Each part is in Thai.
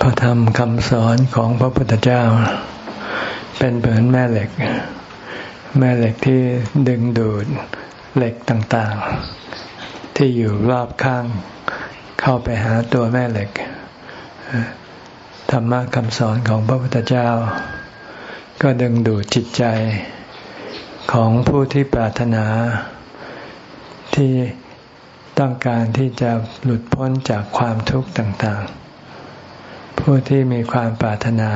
พระธรรมคำสอนของพระพุทธเจ้า เป็นเหมือนแม่เหล็ก แม่เหล็กที่ดึงดูดเหล็กต่างๆ ที่อยู่รอบข้าง เข้าไปหาตัวแม่เหล็กธรรมะคำสอนของพระพุทธเจ้า ก็ดึงดูดจิตใจของผู้ที่ปรารถนาที่ ต้องการที่จะหลุดพ้นจากความทุกข์ต่างๆ ผู้ที่มีความปรารถนา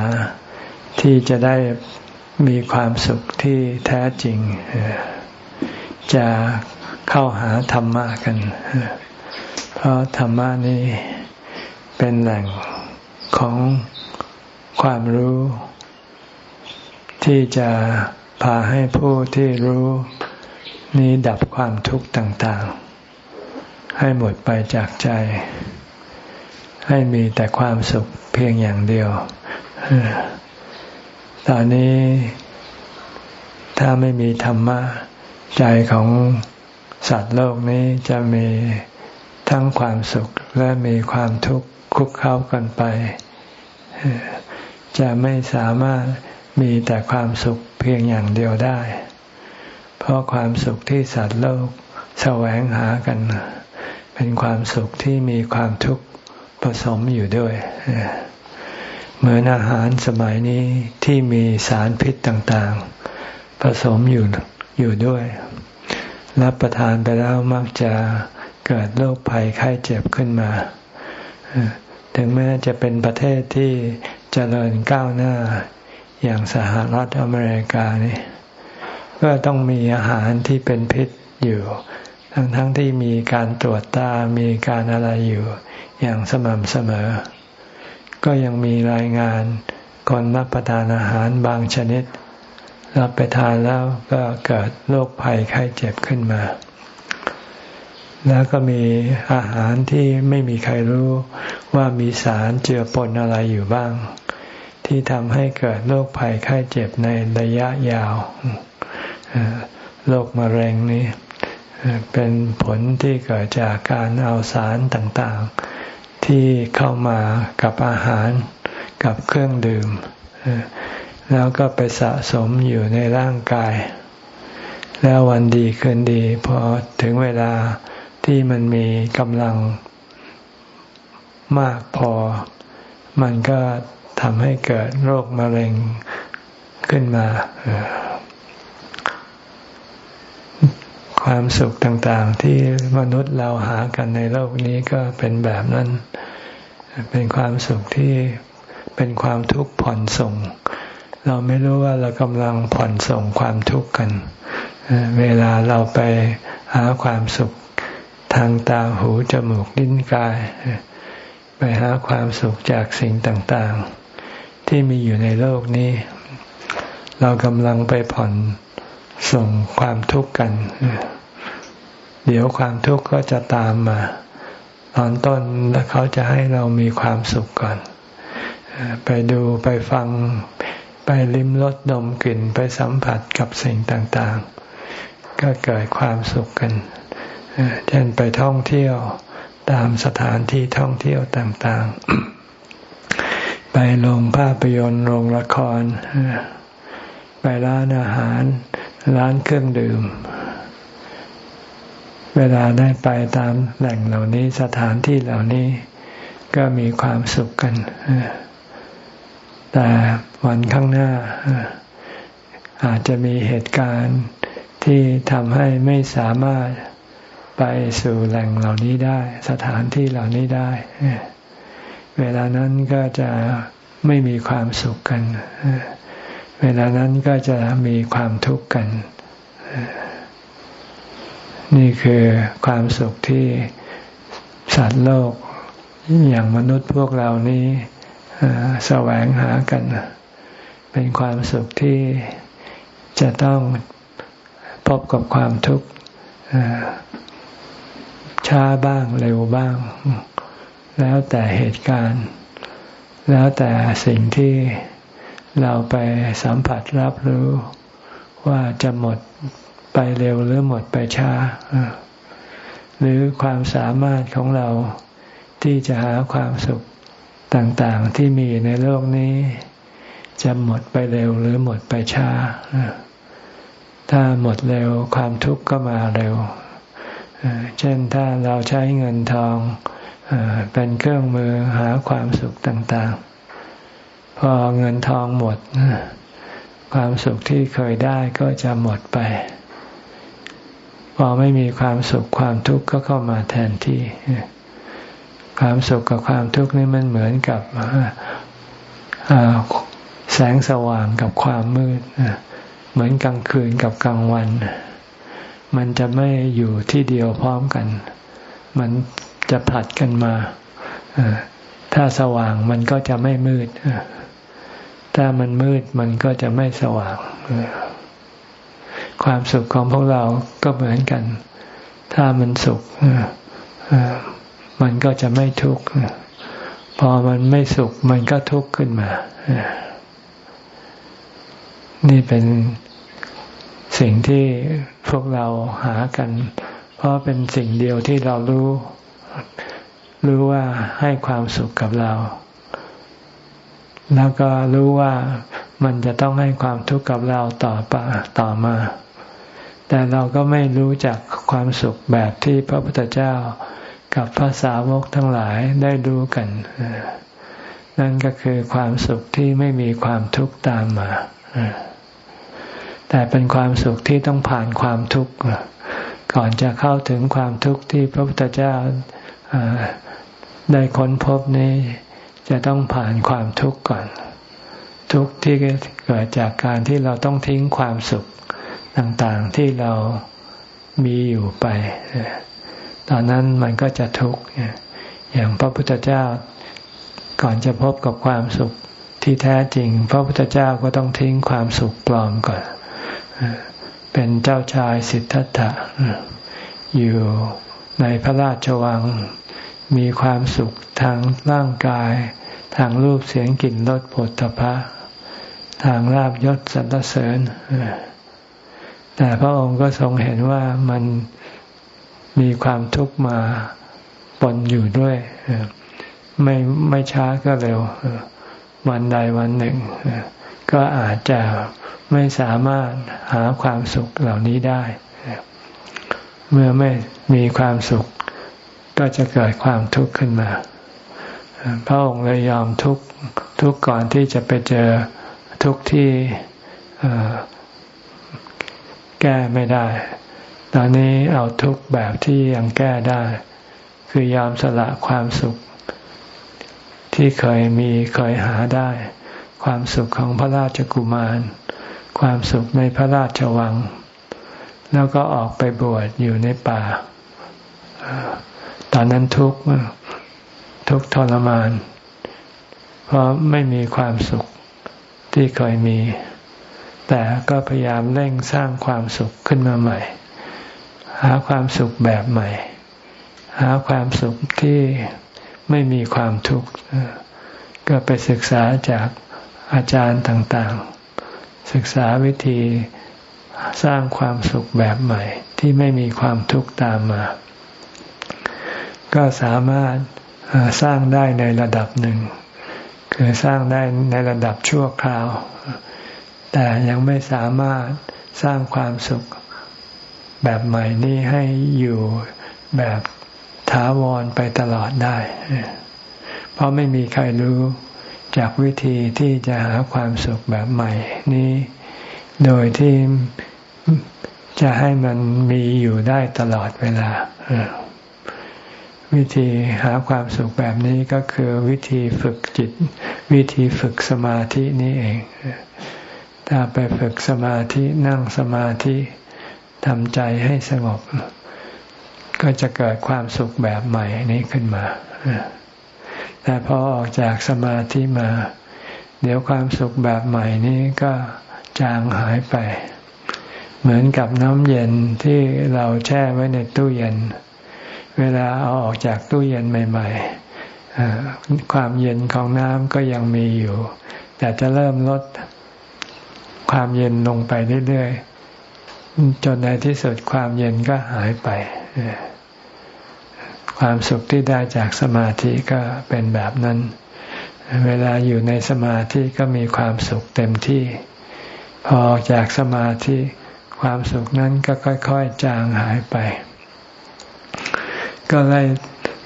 ที่จะได้มีความสุขที่แท้จริง จะเข้าหาธรรมะกัน เพราะธรรมะนี้เป็นแหล่งของความรู้ ที่จะพาให้ผู้ที่รู้นี้ดับความทุกข์ต่างๆ ให้หมดไปจากใจ ให้มีแต่ความสุขเพียงอย่างเดียว ตอนนี้ถ้าไม่มีธรรมะ ใจของสัตว์โลกนี้จะมีทั้งความสุขและมีความทุกข์คุกเข้ากันไป จะไม่สามารถมีแต่ความสุขเพียงอย่างเดียวได้ เพราะความสุขที่สัตว์โลกแสวงหากัน เป็นความสุขที่มีความทุกข์ผสมอยู่ด้วย เหมือนอาหารสมัยนี้ที่มีสารพิษต่างๆ ผสมอยู่อยู่ด้วย รับประทานไปแล้วมักจะเกิดโรคภัยไข้เจ็บขึ้นมา ถึงแม้จะเป็นประเทศที่เจริญก้าวหน้าอย่างสหรัฐอเมริกานี่ก็ต้องมีอาหารที่เป็นพิษอยู่ ทั้งๆทที่มีการตรวจตา มีการอะไรอยู่ อย่างสม่ำเสมอ ก็ยังมีรายงานคนรับประทานอาหารบางชนิด รับไปทานแล้วก็เกิดโรคภัยไข้เจ็บขึ้นมา แล้วก็มีอาหารที่ไม่มีใครรู้ว่ามีสารเจือปนอะไรอยู่บ้าง ที่ทำให้เกิดโรคภัยไข้เจ็บในระยะยาวโรคมะเร็งนี้ เป็นผลที่เกิดจากการเอาสารต่างๆ ที่เข้ามากับอาหารกับเครื่องดื่ม แล้วก็ไปสะสมอยู่ในร่างกาย แล้ววันดีคืนดีพอถึงเวลาที่มันมีกำลังมากพอ มันก็ทำให้เกิดโรคมะเร็งขึ้นมา ความสุขต่างๆ ที่มนุษย์เราหากันในโลกนี้ก็เป็นแบบนั้น เป็นความสุขที่เป็นความทุกข์ผ่อนส่ง เราไม่รู้ว่าเรากำลังผ่อนส่งความทุกข์กัน เวลาเราไปหาความสุขทางตาหูจมูกลิ้นกาย ไปหาความสุขจากสิ่งต่างๆ ที่มีอยู่ในโลกนี้ เรากำลังไปผ่อนส่งความทุกข์กัน เดี๋ยวความทุกข์ก็จะตามมา ตอนต้นแล้วเขาจะให้เรามีความสุขก่อน ไปดูไปฟังไปลิ้มรสดมกลิ่นไปสัมผัสกับสิ่งต่างๆ ก็เกิดความสุขกัน เช่นไปท่องเที่ยวตามสถานที่ท่องเที่ยวต่างๆ ไปโรงภาพยนตร์โรงละคร ไปร้านอาหาร ร้านเครื่องดื่ม เวลาได้ไปตามแหล่งเหล่านี้สถานที่เหล่านี้ก็มีความสุขกัน แต่วันข้างหน้า อาจจะมีเหตุการณ์ที่ทำให้ไม่สามารถไปสู่แหล่งเหล่านี้ได้ สถานที่เหล่านี้ได้ เวลานั้นก็จะไม่มีความสุขกัน เวลานั้นก็จะมีความทุกข์กัน นี่คือความสุขที่สัตว์โลก อย่างมนุษย์พวกเรานี้แสวงหากัน เป็นความสุขที่จะต้องพบกับความทุกข์ช้าบ้างเร็วบ้าง แล้วแต่เหตุการณ์ แล้วแต่สิ่งที่เราไปสัมผัสรับรู้ว่าจะหมด ไปเร็วหรือหมดไปช้า หรือความสามารถของเราที่จะหาความสุขต่างๆที่มีในโลกนี้ จะหมดไปเร็วหรือหมดไปช้า ถ้าหมดเร็วความทุกข์ก็มาเร็ว เช่นถ้าเราใช้เงินทองเป็นเครื่องมือหาความสุขต่างๆ พอเงินทองหมด ความสุขที่เคยได้ก็จะหมดไป พอไม่มีความสุขความทุกข์ก็เข้ามาแทนที่ ความสุขกับความทุกข์นี่มันเหมือนกับแสงสว่างกับความมืดเหมือนกลางคืนกับกลางวัน มันจะไม่อยู่ที่เดียวพร้อมกัน มันจะผลัดกันมาถ้าสว่างมันก็จะไม่มืดถ้ามันมืดมันก็จะไม่สว่าง ความสุขของพวกเราก็เหมือนกัน ถ้ามันสุขมันก็จะไม่ทุกข์พอมันไม่สุขมันก็ทุกข์ขึ้นมา นี่เป็นสิ่งที่พวกเราหากัน เพราะเป็นสิ่งเดียวที่เรารู้ รู้ว่าให้ความสุขกับเรา แล้วก็รู้ว่ามันจะต้องให้ความทุกข์กับเราต่อไปต่อมา แต่เราก็ไม่รู้จักความสุขแบบที่พระพุทธเจ้ากับภาษาวกทั้งหลายได้รู้กัน นั่นก็คือความสุขที่ไม่มีความทุกข์ตามมา แต่เป็นความสุขที่ต้องผ่านความทุกข์ ก่อนจะเข้าถึงความทุกข์ที่พระพุทธเจ้าได้ค้นพบนี้ จะต้องผ่านความทุกข์ก่อน ทุกข์ที่เกิดจากการที่เราต้องทิ้งความสุข ต่างๆที่เรามีอยู่ไป ตอนนั้นมันก็จะทุกข์อย่างพระพุทธเจ้าก่อนจะพบกับความสุขที่แท้จริง พระพุทธเจ้าก็ต้องทิ้งความสุขปลอมก่อน เป็นเจ้าชายสิทธัตถะอยู่ในพระราชวังมีความสุขทางร่างกาย ทางรูปเสียงกลิ่นรสผลตภะทางลาบยศสรรเสริญ แต่พระองค์ก็ทรงเห็นว่ามันมีความทุกข์มาปนอยู่ด้วยไม่ไม่ช้าก็เร็ว วันใดวันหนึ่ง ก็อาจจะไม่สามารถหาความสุขเหล่านี้ได้ เมื่อไม่มีความสุข ก็จะเกิดความทุกข์ขึ้นมาพระองค์เลยยอมทุกทุกก่อนที่จะไปเจอทุกที่ แก้ไม่ได้ ตอนนี้เอาทุกแบบที่ยังแก้ได้ คือยอมสละความสุข ที่เคยมีเคยหาได้ ความสุขของพระราชกุมาร ความสุขในพระราชวัง แล้วก็ออกไปบวชอยู่ในป่า ตอนนั้นทุกข์ทุกทรมาน เพราะไม่มีความสุขที่เคยมี แต่ก็พยายามเร่งสร้างความสุขขึ้นมาใหม่ หาความสุขแบบใหม่ หาความสุขที่ไม่มีความทุกข์ก็ไปศึกษาจากอาจารย์ต่างๆ ศึกษาวิธีสร้างความสุขแบบใหม่ ที่ไม่มีความทุกข์ตามมา ก็สามารถสร้างได้ในระดับหนึ่ง คือสร้างได้ในระดับชั่วคราว แต่ยังไม่สามารถสร้างความสุขแบบใหม่นี้ให้อยู่แบบถาวรไปตลอดได้ เพราะไม่มีใครรู้จากวิธีที่จะหาความสุขแบบใหม่นี้ โดยที่จะให้มันมีอยู่ได้ตลอดเวลา วิธีหาความสุขแบบนี้ก็คือวิธีฝึกจิต วิธีฝึกสมาธินี้เอง ถ้าไปฝึกสมาธินั่งสมาธิทำใจให้สงบ ก็จะเกิดความสุขแบบใหม่นี้ขึ้นมา แต่พอออกจากสมาธิมา เดี๋ยวความสุขแบบใหม่นี้ก็จางหายไป เหมือนกับน้ำเย็นที่เราแช่ไว้ในตู้เย็น เวลาเอาออกจากตู้เย็นใหม่ ๆ ความเย็นของน้ำก็ยังมีอยู่ แต่จะเริ่มลด ความเย็นลงไปเรื่อยๆ จนในที่สุดความเย็นก็หายไป ความสุขที่ได้จากสมาธิก็เป็นแบบนั้น เวลาอยู่ในสมาธิก็มีความสุขเต็มที่ พอจากสมาธิความสุขนั้นก็ค่อย ๆ จางหายไป ก็ได้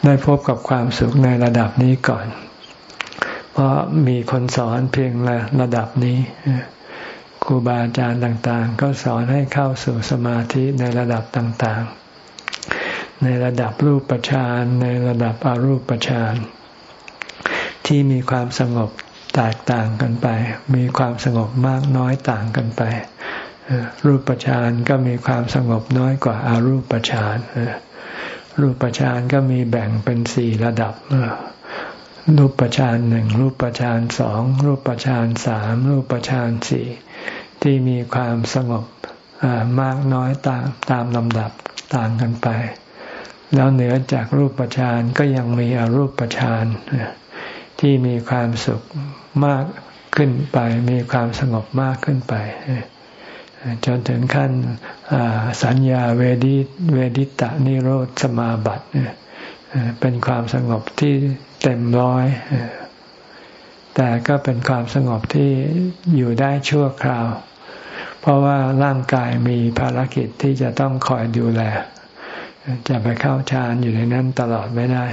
ได้พบกับความสุขในระดับนี้ก่อน เพราะมีคนสอนเพียงระระดับนี้ ครูบาอาจารย์ต่างๆ ก็สอนให้เข้าสู่สมาธิในระดับต่างๆ ในระดับรูปฌานในระดับอรูปฌานที่มีความสงบแตกต่างกันไป มีความสงบมากน้อยต่างกันไป รูปฌานก็มีความสงบน้อยกว่าอารูปฌานรูปฌานก็มีแบ่งเป็นสี่ระดับรูปฌานหนึ่งรูปฌานสองรูปฌานสามรูปฌานสี่ ที่มีความสงบมากน้อยตามตามลำดับต่างกันไป แล้วเหนือจากรูปฌานก็ยังมีอรูปฌานที่มีความสุขมากขึ้นไป มีความสงบมากขึ้นไป จนถึงขั้นสัญญาเวดิเวดิตะนิโรธสมาบัติเป็นความสงบที่เต็มร้อย แต่ก็เป็นความสงบที่อยู่ได้ชั่วคราว เพราะว่าร่างกายมีภารกิจที่จะต้องคอยดูแล จะไปเข้าฌานอยู่ในนั้นตลอดไม่ได้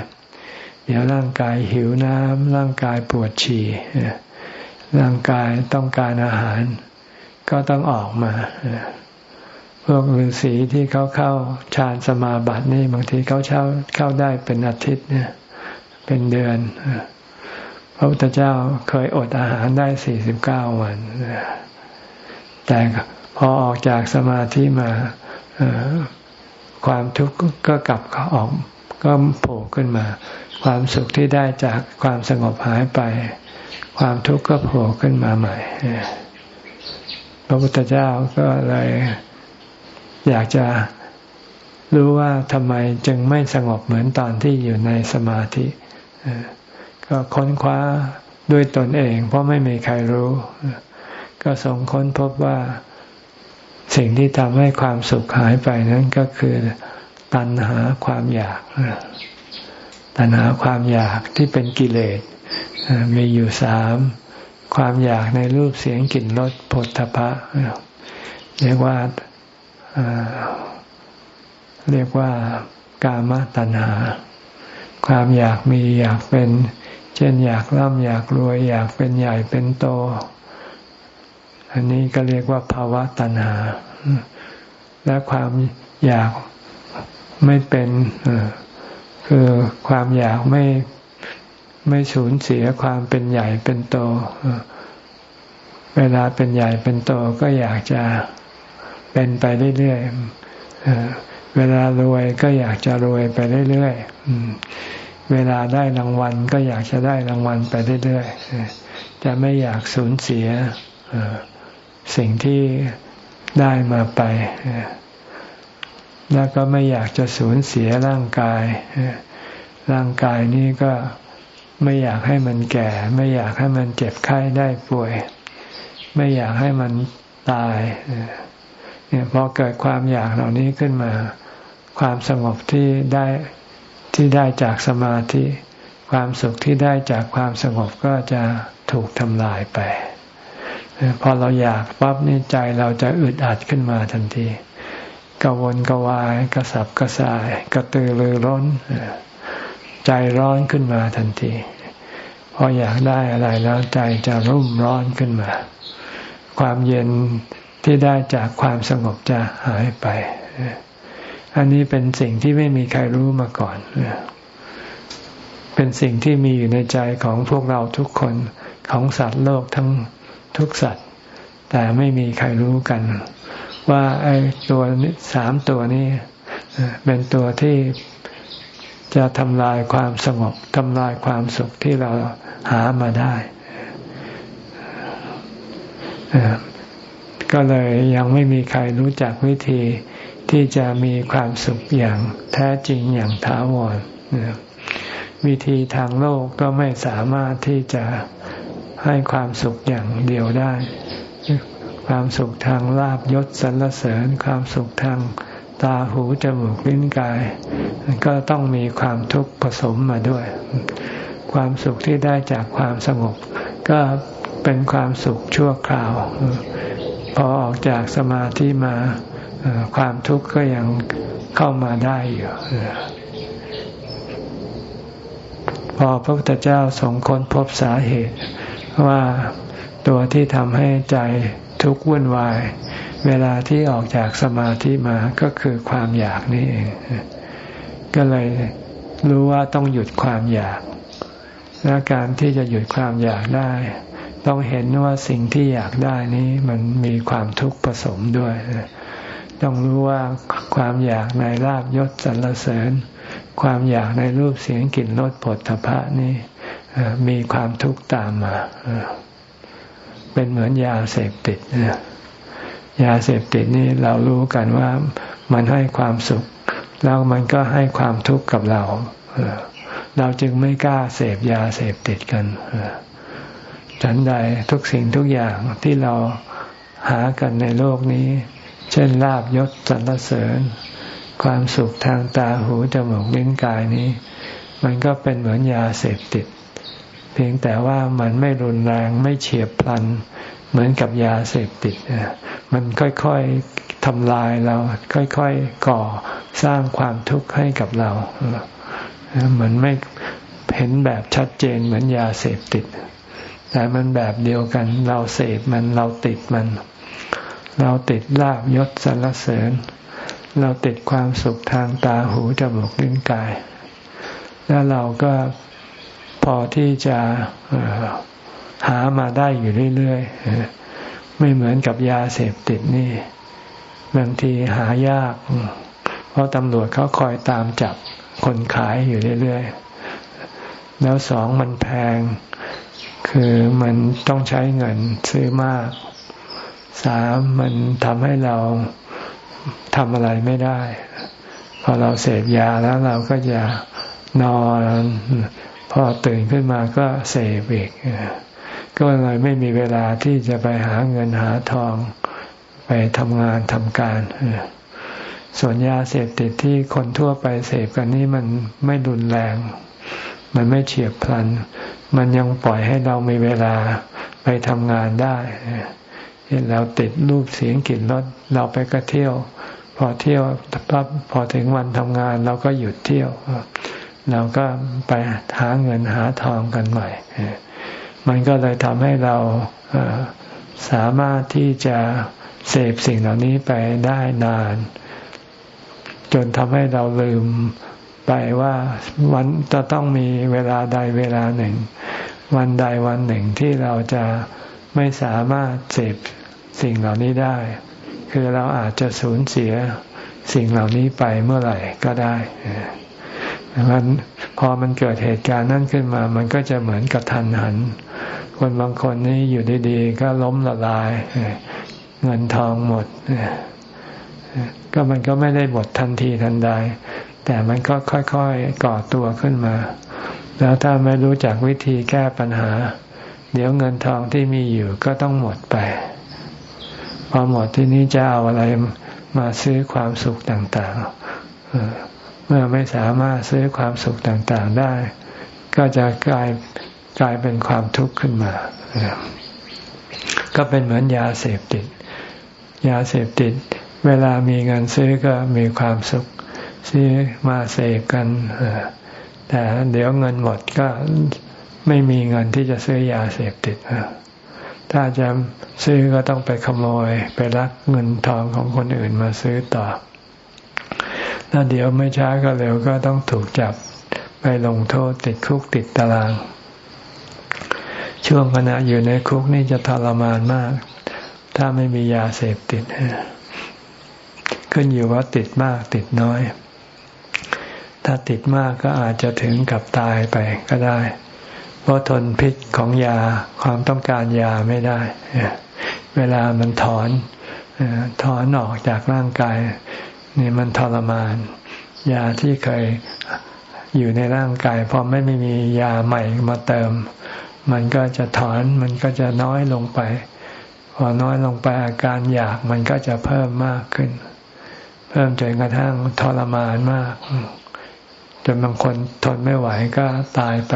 เดี๋ยวร่างกายหิวน้ำร่างกายปวดฉี่ร่างกายต้องการอาหาร ก็ต้องออกมาพวกฤาษีที่เขาเข้าฌานสมาบัตินี่บางทีเขาเช่าเข้าได้เป็นอาทิตย์เนี่ยเป็นเดือนพระพุทธเจ้าเคยอดอาหารได้สี่สิบเก้าวัน แต่พอออกจากสมาธิมาความทุกข์ก็กลับออกก็โผล่ขึ้นมา ความสุขที่ได้จากความสงบหายไป ความทุกข์ก็โผล่ขึ้นมาใหม่พระพุทธเจ้าก็เลยอยากจะรู้ว่าทำไมจึงไม่สงบเหมือนตอนที่อยู่ในสมาธิ ก็ค้นคว้าด้วยตนเอง เพราะไม่มีใครรู้ ก็ทรงค้นพบว่าสิ่งที่ทำให้ความสุขหายไปนั้นก็คือตัณหาความอยาก ตัณหาความอยากที่เป็นกิเลสมีอยู่สาม ความอยากในรูปเสียงกลิ่นรสผลทพะเรียกว่าเรียกว่ากามตัณหา ความอยากมีอยากเป็น เช่นอยากร่ำอยากรวย อยากเป็นใหญ่เป็นโต อันนี้ก็เรียกว่าภาวะตัณหา และความอยากไม่เป็นคือความอยากไม่ไม่สูญเสียความเป็นใหญ่เป็นโต เวลาเป็นใหญ่เป็นโตก็อยากจะเป็นไปเรื่อยๆเวลารวยก็อยากจะรวยไปเรื่อยๆเวลาได้รางวัลก็อยากจะได้รางวัลไปเรื่อยๆจะไม่อยากสูญเสีย สิ่งที่ได้มาไป แล้วก็ไม่อยากจะสูญเสียร่างกาย ร่างกายนี้ก็ไม่อยากให้มันแก่ ไม่อยากให้มันเจ็บไข้ได้ป่วย ไม่อยากให้มันตายเนี่ยพอเกิดความอยากเหล่านี้ขึ้นมา ความสงบที่ได้ที่ได้จากสมาธิ ความสุขที่ได้จากความสงบก็จะถูกทำลายไป พอเราอยากปั๊บนี่ใจเราจะอึดอัดขึ้นมาทันทีกวนกวายกระสับกระส่าย กระตือรือร้น ใจร้อนขึ้นมาทันที พออยากได้อะไรแล้วใจจะรุ่มร้อนขึ้นมา ความเย็นที่ได้จากความสงบจะหายไป อันนี้เป็นสิ่งที่ไม่มีใครรู้มาก่อน เป็นสิ่งที่มีอยู่ในใจของพวกเราทุกคนของสัตว์โลกทั้ง ทุกสัตว์ แต่ไม่มีใครรู้กัน ว่าไอ้ตัวสามตัวนี้เป็นตัวที่จะทำลายความสงบทำลายความสุขที่เราหามาได้ ก็เลยยังไม่มีใครรู้จักวิธีที่จะมีความสุขอย่างแท้จริงอย่างถาวรวิธีทางโลกก็ไม่สามารถที่จะ ให้ความสุขอย่างเดียวได้ ความสุขทางลาบยศสรรเสริญ ความสุขทางตาหูจมูกลิ้นกาย ก็ต้องมีความทุกข์ผสมมาด้วย ความสุขที่ได้จากความสงบ ก็เป็นความสุขชั่วคราว พอออกจากสมาธิมาความทุกข์ก็ยังเข้ามาได้อยู่พอพระพุทธเจ้าทรงคนพบสาเหตุ ว่าตัวที่ทำให้ใจทุกข์วุ่นวาย เวลาที่ออกจากสมาธิมาก็คือความอยากนี่เอง ก็เลยรู้ว่าต้องหยุดความอยาก และการที่จะหยุดความอยากได้ ต้องเห็นว่าสิ่งที่อยากได้นี้มันมีความทุกข์ผสมด้วย ต้องรู้ว่าความอยากในลาบยศสรรเสริญ ความอยากในรูปเสียงกลิ่นรสผลทพะนี่ มีความทุกข์ตามมา เป็นเหมือนยาเสพติดยาเสพติดนี่เรารู้กันว่ามันให้ความสุข แล้วมันก็ให้ความทุกข์กับเราเราจึงไม่กล้าเสพยาเสพติดกันฉันใดทุกสิ่งทุกอย่างที่เราหากันในโลกนี้ เช่นลาบยศสรรเสริญ ความสุขทางตาหูจมูกลิ้นกายนี้ มันก็เป็นเหมือนยาเสพติด เพียงแต่ว่ามันไม่รุนแรงไม่เฉียบพลัน เหมือนกับยาเสพติดมันค่อยๆทำลายเรา ค่อยๆก่อสร้างความทุกข์ให้กับเราเหมือนไม่เห็นแบบชัดเจนเหมือนยาเสพติด แต่มันแบบเดียวกัน เราเสพมันเราติดมัน เราติดลาบยศสรรเสริญ เราติดความสุขทางตาหูจมูกลิ้นกาย แล้วเราก็ อที่จะหามาได้อยู่เรื่อยๆไม่เหมือนกับยาเสพติดนี่บางทีหายาก เพราะตำรวจเขาคอยตามจับคนขายอยู่เรื่อยๆ แล้วสองมันแพง คือมันต้องใช้เงินซื้อมาก สามมันทำให้เราทำอะไรไม่ได้ พอเราเสพยาแล้วเราก็จะนอน พอตื่นขึ้นมาก็เสพอีกก็เลยไม่มีเวลาที่จะไปหาเงินหาทองไปทำงานทำการส่วนยาเสพติดที่คนทั่วไปเสพกันนี่มันไม่รุนแรง มันไม่เฉียบพลัน มันยังปล่อยให้เรามีเวลาไปทำงานได้เห็นเราติดรูปเสียงกลิ่นรสเราไปก็เที่ยว พอเที่ยวปั๊บพอถึงวันทำงานเราก็หยุดเที่ยว เราก็ไปหาเงินหาทองกันใหม่ มันก็เลยทำให้เราสามารถที่จะเสพสิ่งเหล่านี้ไปได้นาน จนทำให้เราลืมไปว่าวันจะต้องมีเวลาใดเวลาหนึ่ง วันใดวันหนึ่งที่เราจะไม่สามารถเสพสิ่งเหล่านี้ได้ คือเราอาจจะสูญเสียสิ่งเหล่านี้ไปเมื่อไหร่ก็ได้ มันพอมันเกิดเหตุการณ์นั่นขึ้นมา มันก็จะเหมือนกับทันหัน คนบางคนนี่อยู่ดีๆ ก็ล้มละลาย เงินทองหมด ก็มันก็ไม่ได้หมดทันทีทันใด แต่มันก็ค่อยๆก่อตัวขึ้นมา แล้วถ้าไม่รู้จักวิธีแก้ปัญหา เดี๋ยวเงินทองที่มีอยู่ก็ต้องหมดไป พอหมดที่นี้จะเอาอะไรมาซื้อความสุขต่าง ๆ เมื่อไม่สามารถซื้อความสุขต่างๆได้ ก็จะกลายกลายเป็นความทุกข์ขึ้นมา ก็เป็นเหมือนยาเสพติด ยาเสพติด เวลามีเงินซื้อก็มีความสุข ซื้อมาเสพกันแต่เดี๋ยวเงินหมดก็ไม่มีเงินที่จะซื้อยาเสพติดถ้าจะซื้อก็ต้องไปขโมย ไปรักเงินทองของคนอื่นมาซื้อต่อ แล้วเดี๋ยวไม่ช้าก็เร็วก็ต้องถูกจับไปลงโทษติดคุกติดตาราง ช่วงขณะอยู่ในคุกนี่จะทรมานมาก ถ้าไม่มียาเสพติด ขึ้นอยู่ว่าติดมากติดน้อย ถ้าติดมากก็อาจจะถึงกับตายไปก็ได้ เพราะทนพิษของยาความต้องการยาไม่ได้ เวลามันถอนถอนออกจากร่างกาย นี่มันทรมาน ยาที่เคยอยู่ในร่างกายพอไม่มียาใหม่มาเติม มันก็จะถอนมันก็จะน้อยลงไป พอน้อยลงไปอาการอยากมันก็จะเพิ่มมากขึ้น เพิ่มจนกระทั่งทรมานมากจนบางคนทนไม่ไหวก็ตายไป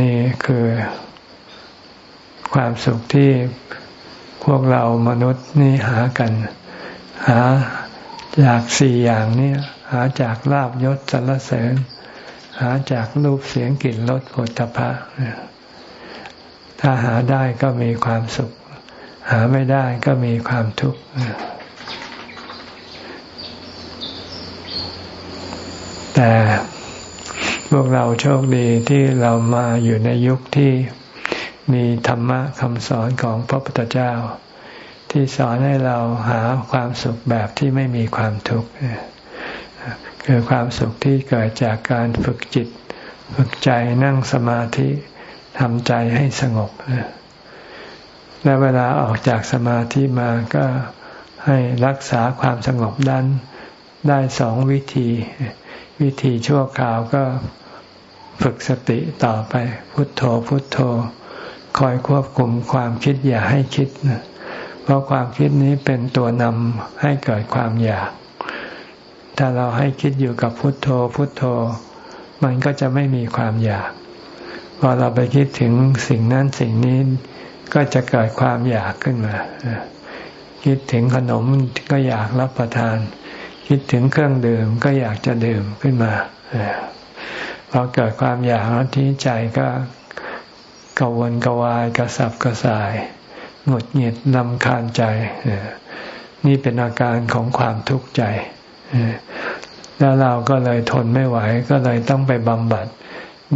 นี่คือความสุขที่พวกเรามนุษย์นี่หากัน หาจากสี่อย่างนี้หาจากลาบยศสรรเสริญ หาจากรูปเสียงกลิ่นรสผลตภะถ้าหาได้ก็มีความสุข หาไม่ได้ก็มีความทุกข์แต่พวกเราโชคดีที่เรามาอยู่ในยุคที่มีธรรมะคำสอนของพระพุทธเจ้า ที่สอนให้เราหาความสุขแบบที่ไม่มีความทุกข์คือความสุขที่เกิดจากการฝึกจิต ฝึกใจนั่งสมาธิทำใจให้สงบและเวลาออกจากสมาธิมาก็ให้รักษาความสงบด้านได้สองวิธี วิธีชั่วคราวก็ฝึกสติต่อไป พุทโธพุทโธ คอยควบคุมความคิดอย่าให้คิดเพ ราะความคิดนี้เป็นตัวนำให้เกิดความอยาก ถ้าเราให้คิดอยู่กับพุทโธ พุทโธ มันก็จะไม่มีความอยาก พอเราไปคิดถึงสิ่งนั้นสิ่งนี้ก็จะเกิดความอยากขึ้นมา คิดถึงขนมก็อยากรับประทาน คิดถึงเครื่องดื่มก็อยากจะดื่มขึ้นมาพอเกิดความอยากแล้วที่ใจก็กวนกวายกระสับกระส่าย หงุดหงิดลำคาญใจ นี่เป็นอาการของความทุกข์ใจแล้วเราก็เลยทนไม่ไหว ก็เลยต้องไปบำบัด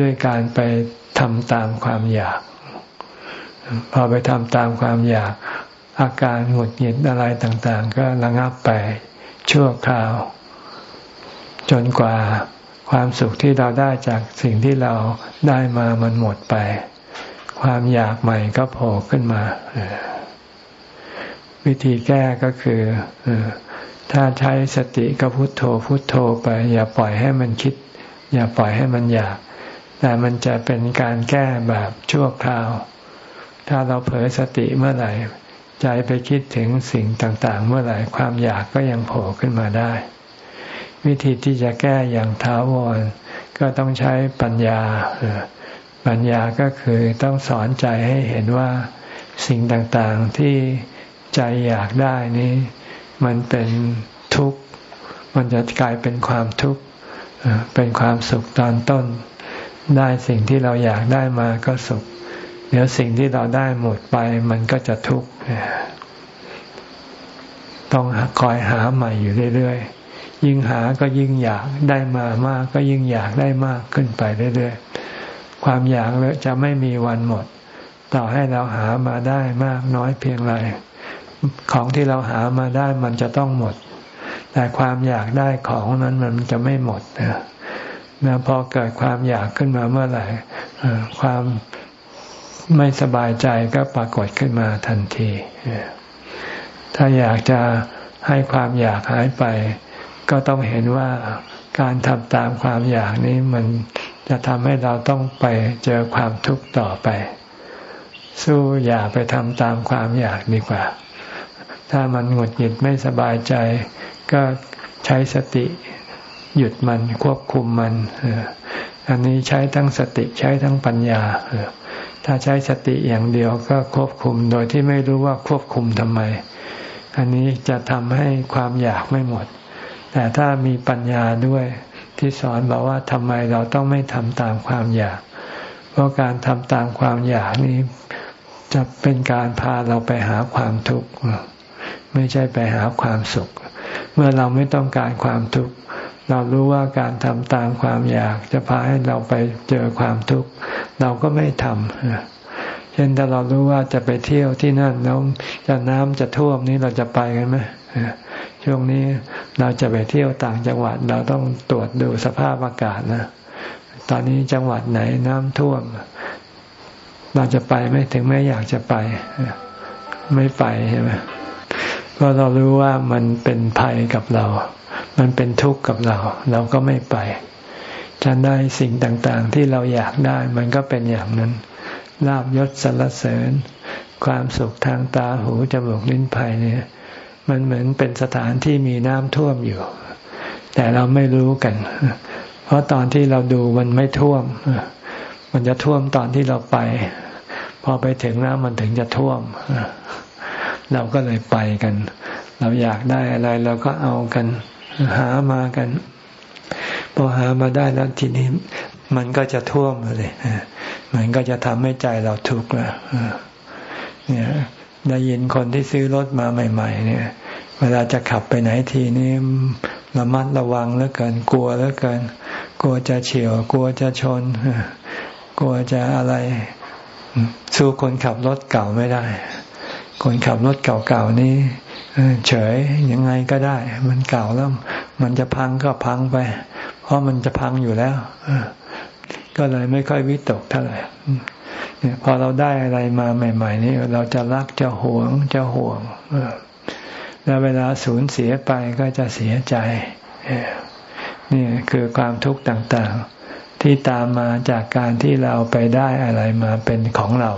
ด้วยการไปทำตามความอยาก พอไปทำตามความอยาก อาการหงุดหงิดอะไรต่าง ๆ ก็ระงับไปชั่วคราว จนกว่าความสุขที่เราได้จากสิ่งที่เราได้มามันหมดไป ความอยากใหม่ก็โผล่ขึ้นมา วิธีแก้ก็คือถ้าใช้สติก็พุโทโธพุโทโธไป อย่าปล่อยให้มันคิด อย่าปล่อยให้มันอยาก แต่มันจะเป็นการแก้แบบชั่วคราว ถ้าเราเผลอสติเมื่อไหร่ ใจไปคิดถึงสิ่งต่าง ๆ เมื่อไหร่ความอยากก็ยังโผล่ขึ้นมาได้ วิธีที่จะแก้อย่างท้าวรก็ต้องใช้ปัญญา ปัญญาก็คือต้องสอนใจให้เห็นว่าสิ่งต่างๆที่ใจอยากได้นี้ มันเป็นทุกข์ มันจะกลายเป็นความทุกข์ เป็นความสุขตอนต้น ได้สิ่งที่เราอยากได้มาก็สุข เดี๋ยวสิ่งที่เราได้หมดไปมันก็จะทุกข์ ต้องคอยหาใหม่อยู่เรื่อยๆ ยิ่งหาก็ยิ่งอยากได้มามาก ก็ยิ่งอยากได้มากขึ้นไปเรื่อยๆ ความอยากจะไม่มีวันหมด ต่อให้เราหามาได้มากน้อยเพียงไรของที่เราหามาได้มันจะต้องหมด แต่ความอยากได้ของนั้นมันจะไม่หมดนะนะพอเกิดความอยากขึ้นมาเมื่อไหร่ความไม่สบายใจก็ปรากฏขึ้นมาทันที ถ้าอยากจะให้ความอยากหายไป ก็ต้องเห็นว่าการทำตามความอยากนี้มัน จะทำให้เราต้องไปเจอความทุกข์ต่อไป สู้อย่าไปทำตามความอยากดีกว่า ถ้ามันหงุดหงิดไม่สบายใจ ก็ใช้สติหยุดมันควบคุมมัน อันนี้ใช้ทั้งสติใช้ทั้งปัญญา ถ้าใช้สติอย่างเดียวก็ควบคุมโดยที่ไม่รู้ว่าควบคุมทำไม อันนี้จะทำให้ความอยากไม่หมด แต่ถ้ามีปัญญาด้วย ที่สอนบอกว่าทำไมเราต้องไม่ทำตามความอยาก เพราะการทำตามความอยากนี้จะเป็นการพาเราไปหาความทุกข์ไม่ใช่ไปหาความสุข เมื่อเราไม่ต้องการความทุกข์เรารู้ว่าการทำตามความอยากจะพาให้เราไปเจอความทุกข์เราก็ไม่ทำเช่นถ้าเรารู้ว่าจะไปเที่ยวที่นั่นแล้วจะน้ำจะท่วมนี้เราจะไปกันไหม ช่วงนี้เราจะไปเที่ยวต่างจังหวัดเราต้องตรวจดูสภาพอากาศนะ ตอนนี้จังหวัดไหนน้ำท่วม เราจะไปไม่ถึงไม่อยากจะไป ไม่ไปใช่ไหมเพราะเรารู้ว่ามันเป็นภัยกับเรา มันเป็นทุกข์กับเรา เราก็ไม่ไปฉันได้สิ่งต่างๆ ที่เราอยากได้มันก็เป็นอย่างนั้นลาบยศสรรเสริญ ความสุขทางตาหูจมูกลิ้นภายเนี่ย มันเหมือนเป็นสถานที่มีน้ำท่วมอยู่ แต่เราไม่รู้กัน เพราะตอนที่เราดูมันไม่ท่วม มันจะท่วมตอนที่เราไป พอไปถึงแล้วมันถึงจะท่วม เราก็เลยไปกัน เราอยากได้อะไรเราก็เอากัน หามากัน พอหามาได้แล้วทีนี้มันก็จะท่วมเลยมันก็จะทำให้ใจเราทุกข์แล้วเนี่ย ได้ยินคนที่ซื้อรถมาใหม่ ๆ เนี่ย เวลาจะขับไปไหนทีนี้ระมัดระวังเหลือเกิน กลัวเหลือเกิน กลัวจะเฉียว กลัวจะชน กลัวจะอะไรสู้คนขับรถเก่าไม่ได้ คนขับรถเก่าๆนี้เฉยยังไงก็ได้ มันเก่าแล้ว มันจะพังก็พังไป เพราะมันจะพังอยู่แล้วก็เลยไม่ค่อยวิตกเท่าไหร่ พอเราได้อะไรมาใหม่ ๆ นี่เราจะรักจะหวงจะห่วงแล้วเวลาสูญเสียไปก็จะเสียใจนี่คือความทุกข์ต่างๆ ที่ตามมาจากการที่เราไปได้อะไรมาเป็นของเรา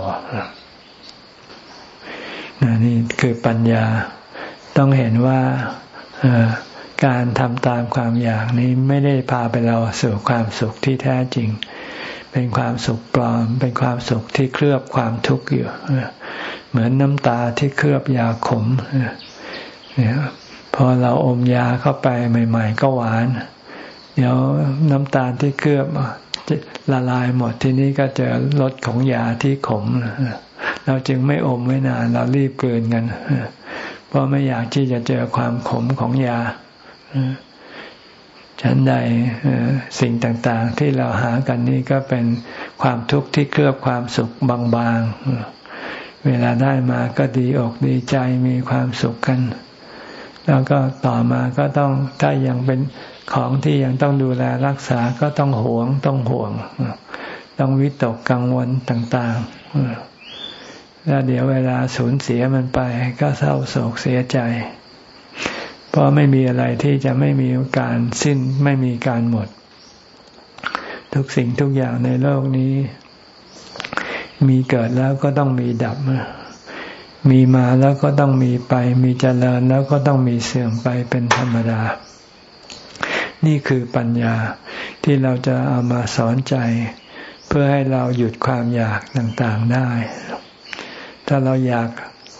นี่คือปัญญาต้องเห็นว่าการทำตามความอยากนี้ไม่ได้พาไปเราสู่ความสุขที่แท้จริง เป็นความสุขปลอม เป็นความสุขที่เคลือบความทุกข์อยู่เหมือนน้ำตาที่เคลือบยาขมเนี่ยพอเราอมยาเข้าไปใหม่ ๆ ก็หวาน เดี๋ยวน้ำตาลที่เคลือบละลายหมดทีนี้ก็เจอรสของยาที่ขมเราจึงไม่อมไว้นาน เรารีบเกินกันเพราะไม่อยากที่จะเจอความขมของยา ฉันใดสิ่งต่างๆ ที่เราหากันนี่ก็เป็นความทุกข์ที่เคลือบความสุขบางๆ เวลาได้มาก็ดีอกดีใจมีความสุขกัน แล้วก็ต่อมาก็ต้องถ้ายังเป็นของที่ยังต้องดูแลรักษาก็ต้องหวงต้องห่วง ต้องวิตกกังวลต่างๆแล้วเดี๋ยวเวลาสูญเสียมันไปก็เศร้าโศกเสียใจ ราะไม่มีอะไรที่จะไม่มีการสิ้นไม่มีการหมด ทุกสิ่งทุกอย่างในโลกนี้ มีเกิดแล้วก็ต้องมีดับ มีมาแล้วก็ต้องมีไป มีเจริญแล้วก็ต้องมีเสื่อมไปเป็นธรรมดา นี่คือปัญญาที่เราจะเอามาสอนใจ เพื่อให้เราหยุดความอยากต่างๆได้ ถ้าเราอยาก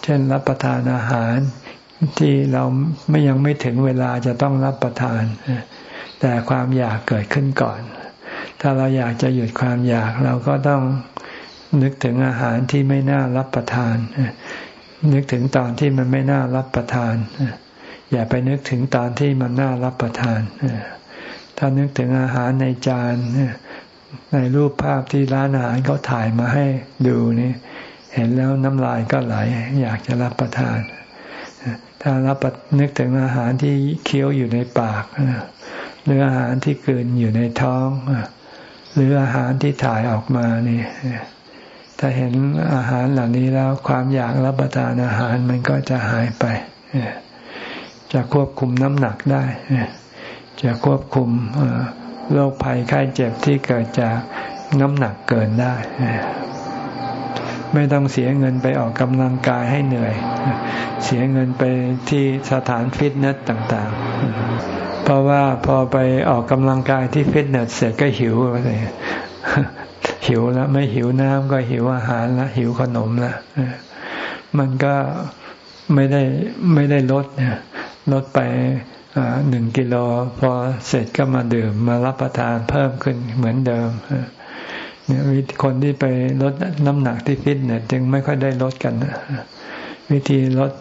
เช่นรับประทานอาหาร ที่เราไม่ยังไม่ถึงเวลาจะต้องรับประทาน แต่ความอยากเกิดขึ้นก่อน ถ้าเราอยากจะหยุดความอยากเราก็ต้องนึกถึงอาหารที่ไม่น่ารับประทาน นึกถึงตอนที่มันไม่น่ารับประทาน อย่าไปนึกถึงตอนที่มันน่ารับประทาน ถ้านึกถึงอาหารในจานในรูปภาพที่ร้านอาหารเขาถ่ายมาให้ดูนี่ เห็นแล้วน้ำลายก็ไหล อยากจะรับประทานถ้า รับนึกถึงอาหารที่เคี้ยวอยู่ในปากหรืออาหารที่เกินอยู่ในท้องหรืออาหารที่ถ่ายออกมานี่ถ้าเห็นอาหารเหล่านี้แล้วความอยากรับประทานอาหารมันก็จะหายไปจะควบคุมน้ำหนักได้จะควบคุมโรคภัยไข้เจ็บที่เกิดจากน้ำหนักเกินได้ ไม่ต้องเสียเงินไปออกกำลังกายให้เหนื่อย เสียเงินไปที่สถานฟิตเนสต่างๆ เพราะว่าพอไปออกกำลังกายที่ฟิตเนสเสร็จก็หิวเลยหิวแล้วไม่หิวน้ำก็หิวอาหารแล้วหิวขนมแล้วมันก็ไม่ได้ไม่ได้ลดลดไปหนึ่งกิโลพอเสร็จก็มาดื่มมารับประทานเพิ่มขึ้นเหมือนเดิม เนี่ยคนที่ไปลดน้ำหนักที่ฟิตเนี่ยจึงไม่ค่อยได้ลดกันวิธีลด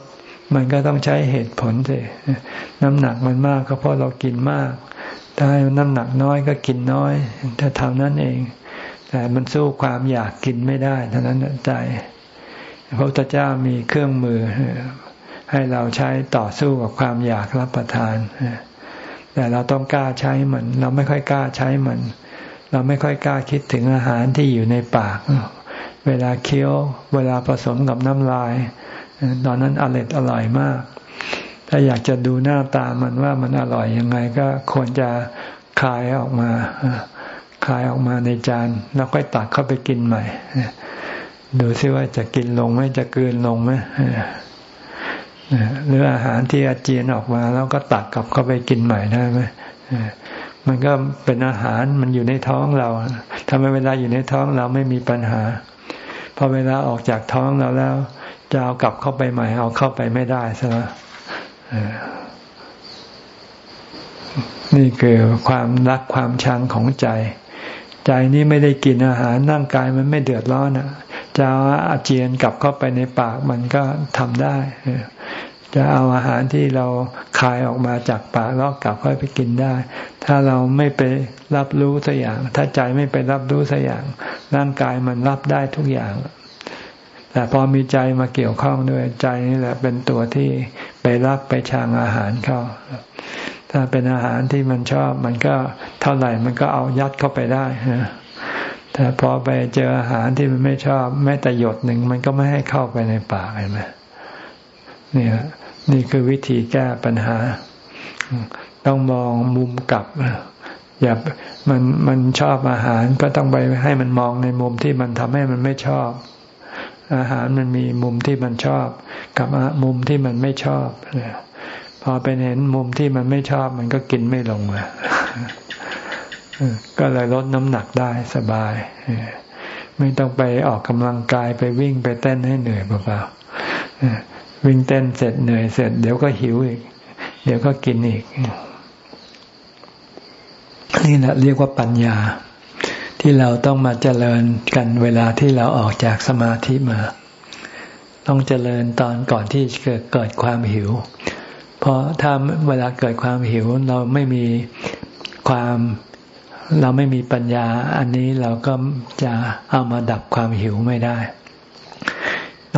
มันก็ต้องใช้เหตุผลสิน้ำหนักมันมากก็เพราะเรากินมาก ถ้าน้ำหนักน้อยก็กินน้อย ถ้าเท่านั้นเอง แต่มันสู้ความอยากกินไม่ได้เท่านั้นใจพระพุทธเจ้ามีเครื่องมือ ให้เราใช้ต่อสู้กับความอยากรับประทานแต่เราต้องกล้าใช้มัน เราไม่ค่อยกล้าใช้มัน เราไม่ค่อยกล้าคิดถึงอาหารที่อยู่ในปาก เวลาเคี้ยว เวลาผสมกับน้ำลาย ตอนนั้นอร่อยอร่อยมาก ถ้าอยากจะดูหน้าตามันว่ามันอร่อยยังไงก็ควรจะคายออกมาคายออกมาในจาน แล้วค่อยตักเข้าไปกินใหม่ ดูซิว่าจะกินลงไหมจะกืนลงไหมหรืออาหารที่อาเจียนออกมา แล้วก็ตักกลับเข้าไปกินใหม่ได้ไหม มันก็เป็นอาหารมันอยู่ในท้องเราทำไมเวลาอยู่ในท้องเราไม่มีปัญหาพอเวลาออกจากท้องเราแล้ว จะเอากลับเข้าไปใหม่เอาเข้าไปไม่ได้ซะแล้วนี่คือความรักความชังของใจ ใจนี้ไม่ได้กินอาหารร่างกายมันไม่เดือดร้อนอะจะอาเจียนกลับเข้าไปในปากมันก็ทำได้ จะเอาอาหารที่เราคายออกมาจากปากแล้วกลับค่อยไปกินได้ ถ้าเราไม่ไปรับรู้สักอย่าง ถ้าใจไม่ไปรับรู้สักอย่าง ร่างกายมันรับได้ทุกอย่าง แต่พอมีใจมาเกี่ยวข้องด้วยใจนี่แหละเป็นตัวที่ไปรักไปชางอาหารเข้า ถ้าเป็นอาหารที่มันชอบมันก็เท่าไหร่มันก็เอายัดเข้าไปได้นะแต่พอไปเจออาหารที่มันไม่ชอบ แม้แต่หยดหนึ่งมันก็ไม่ให้เข้าไปในปากเห็นไหมนี่ นี่คือวิธีแก้ปัญหา ต้องมองมุมกลับอย่ามันมันชอบอาหารก็ต้องไปให้มันมองในมุมที่มันทำให้มันไม่ชอบ อาหารมันมีมุมที่มันชอบ กับมุมที่มันไม่ชอบพอไปเห็นมุมที่มันไม่ชอบมันก็กินไม่ลงมาก็เลยลดน้ำหนักได้สบาย ไม่ต้องไปออกกำลังกายไปวิ่งไปเต้นให้เหนื่อยเปล่า วิ่งเต้นเสร็จเหนื่อยเสร็จ เดี๋ยวก็หิวอีก เดี๋ยวก็กินอีก นี่แหละเรียกว่าปัญญา ที่เราต้องมาเจริญกันเวลาที่เราออกจากสมาธิมา ต้องเจริญตอนก่อนที่เกิดเกิดความหิว เพราะถ้าเวลาเกิดความหิวเราไม่มีความเราไม่มีปัญญา อันนี้เราก็จะเอามาดับความหิวไม่ได้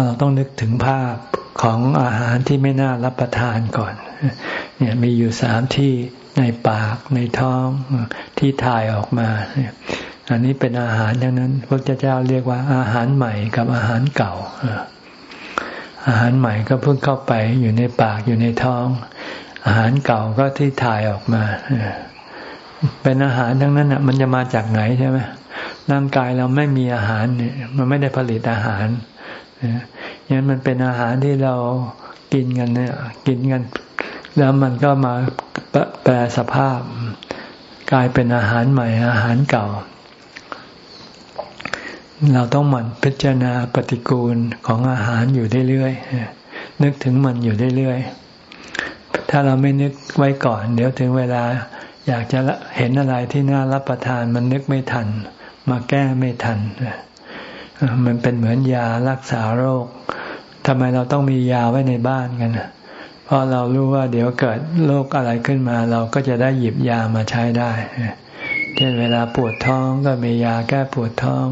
เราต้องนึกถึงภาพของอาหารที่ไม่น่ารับประทานก่อน เนี่ยมีอยู่สามที่ในปากในท้องที่ถ่ายออกมา อันนี้เป็นอาหารอย่างนั้น พระเจ้าเรียกว่าอาหารใหม่กับอาหารเก่า อาหารใหม่ก็เพิ่งเข้าไปอยู่ในปากอยู่ในท้อง อาหารเก่าก็ที่ถ่ายออกมา เป็นอาหารทั้งนั้นอะ มันจะมาจากไหนใช่ไหมร่างกายเราไม่มีอาหารเนี่ยมันไม่ได้ผลิตอาหาร ยันมันเป็นอาหารที่เรากินกันเนี่ย กินกันแล้วมันก็มาแปลสภาพ กลายเป็นอาหารใหม่ อาหารเก่า เราต้องหมั่นพิจารณาปฏิกูลของอาหารอยู่เรื่อยๆนึกถึงมันอยู่เรื่อยๆถ้าเราไม่นึกไว้ก่อน เดี๋ยวถึงเวลา อยากจะเห็นอะไรที่น่ารับประทานมันนึกไม่ทัน มาแก้ไม่ทัน มันเป็นเหมือนยารักษาโรคทำไมเราต้องมียาไว้ในบ้านกันเพราะเรารู้ว่าเดี๋ยวเกิดโรคอะไรขึ้นมา เราก็จะได้หยิบยามาใช้ได้เช่นเวลาปวดท้องก็มียาแก้ปวดท้อง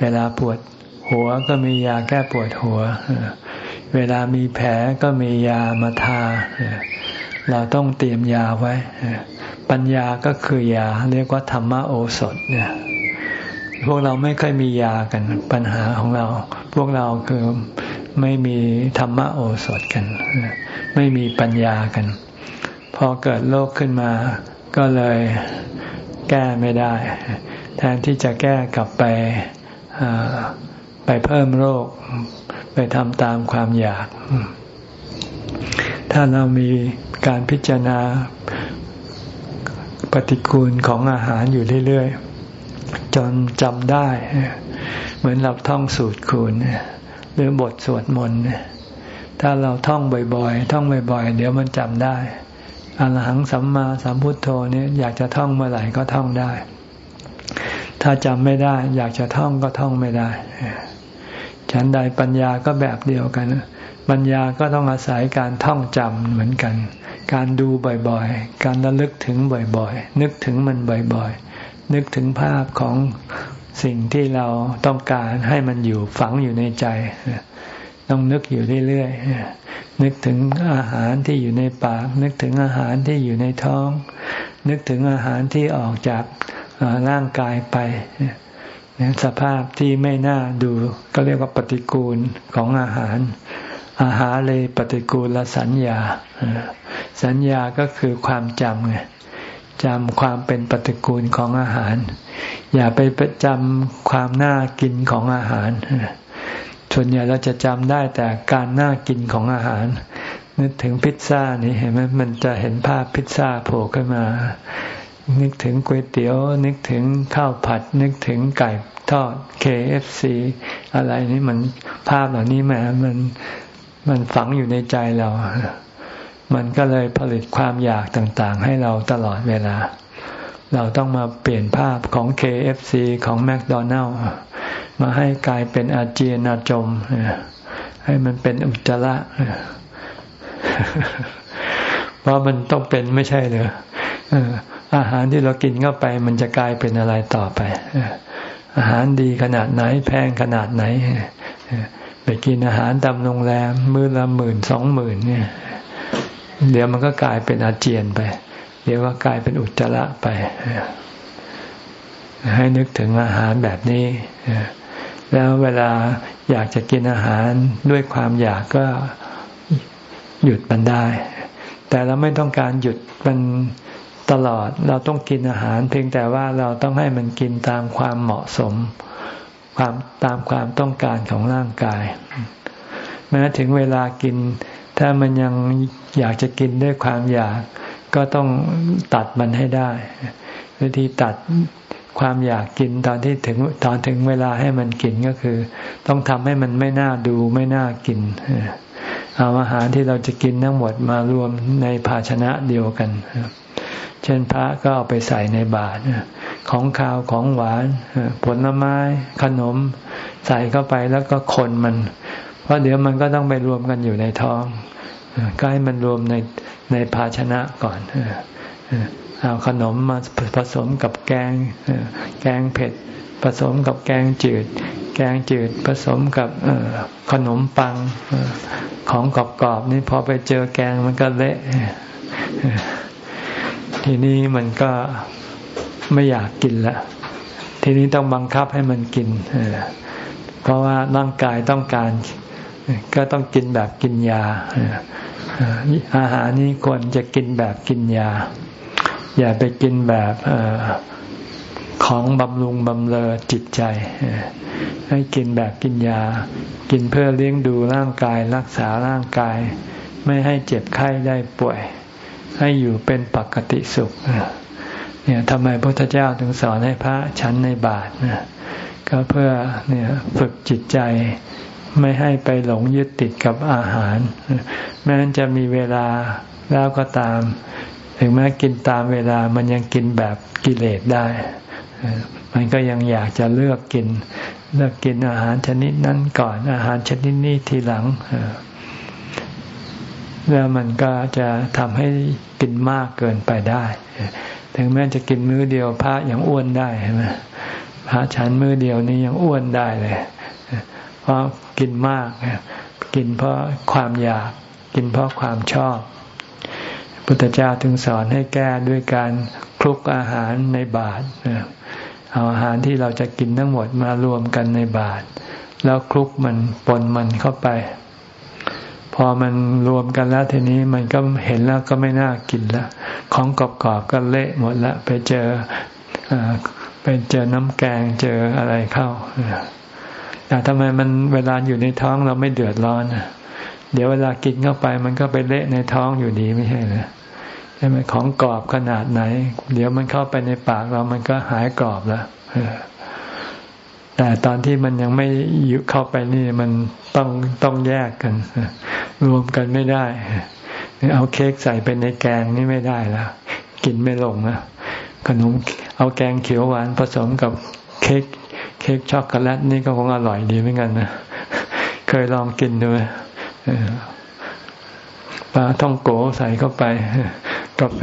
เวลาปวดหัวก็มียาแก้ปวดหัว เวลามีแผลก็มียามาทา เราต้องเตรียมยาไว้ ปัญญาก็คือยาเรียกว่าธรรมโอสถเนี่ย พวกเราไม่เคยมียากันปัญหาของเรา พวกเราคือไม่มีธรรมโอสถกัน ไม่มีปัญญากัน พอเกิดโรคขึ้นมาก็เลยแก้ไม่ได้ แทนที่จะแก้กลับไปไปเพิ่มโรค ไปทำตามความอยาก ถ้าเรามีการพิจารณาปฏิกูลของอาหารอยู่เรื่อยๆ จนจำได้ เหมือนเราท่องสูตรคูณหรือบทสวดมนต์ถ้าเราท่องบ่อยๆ ท่องบ่อยๆ เดี๋ยวมันจำได้อรหังสัมมาสัมพุทโธนี่อยากจะท่องเมื่อไหร่ก็ท่องได้ ถ้าจำไม่ได้ อยากจะท่องก็ท่องไม่ได้ฉันใดปัญญาก็แบบเดียวกันปัญญาก็ต้องอาศัยการท่องจำเหมือนกัน การดูบ่อยๆ การระลึกถึงบ่อยๆ นึกถึงมันบ่อยๆ นึกถึงภาพของสิ่งที่เราต้องการให้มันอยู่ฝังอยู่ในใจ ต้องนึกอยู่เรื่อยๆนึกถึงอาหารที่อยู่ในปาก นึกถึงอาหารที่อยู่ในท้อง นึกถึงอาหารที่ออกจากร่างกายไปสภาพที่ไม่น่าดูก็เรียกว่าปฏิกูลของอาหาร อาหารเลยปฏิกูลสัญญา สัญญาก็คือความจำไง จำความเป็นปฏิกูลของอาหาร อย่าไปจำความน่ากินของอาหาร ส่วนใหญ่เราจะจำได้แต่การน่ากินของอาหาร นึกถึงพิซซ่านี่เห็นไหมมันจะเห็นภาพพิซซ่าโผล่ขึ้นมา นึกถึงก๋วยเตี๋ยว นึกถึงข้าวผัด นึกถึงไก่ทอด KFC อะไรนี่มันภาพเหล่านี้แม้มันมันฝังอยู่ในใจเรา มันก็เลยผลิตความอยากต่างๆ ให้เราตลอดเวลา เราต้องมาเปลี่ยนภาพของ KFC ของแมคโดนัลมาให้กลายเป็นอาเจียนอาจม ให้มันเป็นอุจจาระเพราะมันต้องเป็นไม่ใช่เลยอาหารที่เรากินเข้าไป มันจะกลายเป็นอะไรต่อไป อาหารดีขนาดไหน แพงขนาดไหน ไปกินอาหารตามโรงแรม มื้อละหมื่นสองหมื่นเนี่ย เดี๋ยวมันก็กลายเป็นอาเจียนไป เดี๋ยวก็กลายเป็นอุจจาระไป ให้นึกถึงอาหารแบบนี้แล้วเวลาอยากจะกินอาหารด้วยความอยากก็หยุดมันได้ แต่เราไม่ต้องการหยุดมันตลอด เราต้องกินอาหาร เพียงแต่ว่าเราต้องให้มันกินตามความเหมาะสม ความตามความต้องการของร่างกาย แม้ถึงเวลากิน ถ้ามันยังอยากจะกินด้วยความอยาก ก็ต้องตัดมันให้ได้ วิธีตัดความอยากกินตอนที่ถึงตอนถึงเวลาให้มันกินก็คือ ต้องทำให้มันไม่น่าดูไม่น่ากินเอาอาหารที่เราจะกินทั้งหมดมารวมในภาชนะเดียวกันเช่นพระก็เอาไปใส่ในบาตรของขาวของหวานผลไม้ขนม ใส่เข้าไปแล้วก็คนมัน เพราะเดี๋ยวมันก็ต้องไปรวมกันอยู่ในท้องก็ให้มันรวมในในภาชนะก่อนเอาขนมมาผสมกับแกงแกงเผ็ด ผสมกับแกงจืด แกงจืดผสมกับขนมปังของกรอบๆนี่พอไปเจอแกงมันก็เละทีนี้มันก็ไม่อยากกินละ ทีนี้ต้องบังคับให้มันกิน เพราะว่าร่างกายต้องการ ก็ต้องกินแบบกินยา อาหารนี้ควรจะกินแบบกินยา อย่าไปกินแบบของบำรุงบำเรอจิตใจ ให้กินแบบกินยา กินเพื่อเลี้ยงดูร่างกายรักษาร่างกาย ไม่ให้เจ็บไข้ได้ป่วย ให้อยู่เป็นปกติสุขเนี่ยทำไมพระพุทธเจ้าถึงสอนให้พระฉันในบาตรก็เพื่อเนี่ยฝึกจิตใจ ไม่ให้ไปหลงยึดติดกับอาหาร แม้นจะมีเวลาแล้วก็ตาม ถึงแม้กินตามเวลามันยังกินแบบกิเลสได้ มันก็ยังอยากจะเลือกกิน เลือกกินอาหารชนิดนั้นก่อนอาหารชนิดนี้ทีหลังแล้วมันก็จะทำให้กินมากเกินไปได้ ถึงแม้จะกินมื้อเดียวพระยังอ้วนได้ใช่ไหมพระฉันมื้อเดียวนี้ยังอ้วนได้เลย เพราะกินมาก กินเพราะความอยาก กินเพราะความชอบ พุทธเจ้าถึงสอนให้แก้ด้วยการคลุกอาหารในบาตรเอาอาหารที่เราจะกินทั้งหมดมารวมกันในบาตรแล้วคลุกมันปนมันเข้าไป พอมันรวมกันแล้วทีนี้มันก็เห็นแล้วก็ไม่น่ากินล้วของกรอบๆก็เละหมดละไปเจอไปเจอน้ำแกงเจออะไรเข้า แต่ทำไมมันเวลาอยู่ในท้องเราไม่เดือดร้อนเดี๋ยวเวลากินเข้าไปมันก็ไปเละในท้องอยู่ดีไม่ใช่เหรอใช่ไหมของกรอบขนาดไหน เดี๋ยวมันเข้าไปในปากเรามันก็หายกรอบแล้วแต่ตอนที่มันยังไม่ยุเข้าไปนี่มันต้องต้องแยกกัน รวมกันไม่ได้เอาเค้กใส่ไปในแกงนี่ไม่ได้แล้วกินไม่ลงนะขนมเอาแกงเขียวหวานผสมกับเค้ก เค้กช็อกโกแลตนี่ก็คงอร่อยดีเหมือนกันนะเคยลองกินดูไหมปลาท่องโกใส่เข้าไป กาแฟ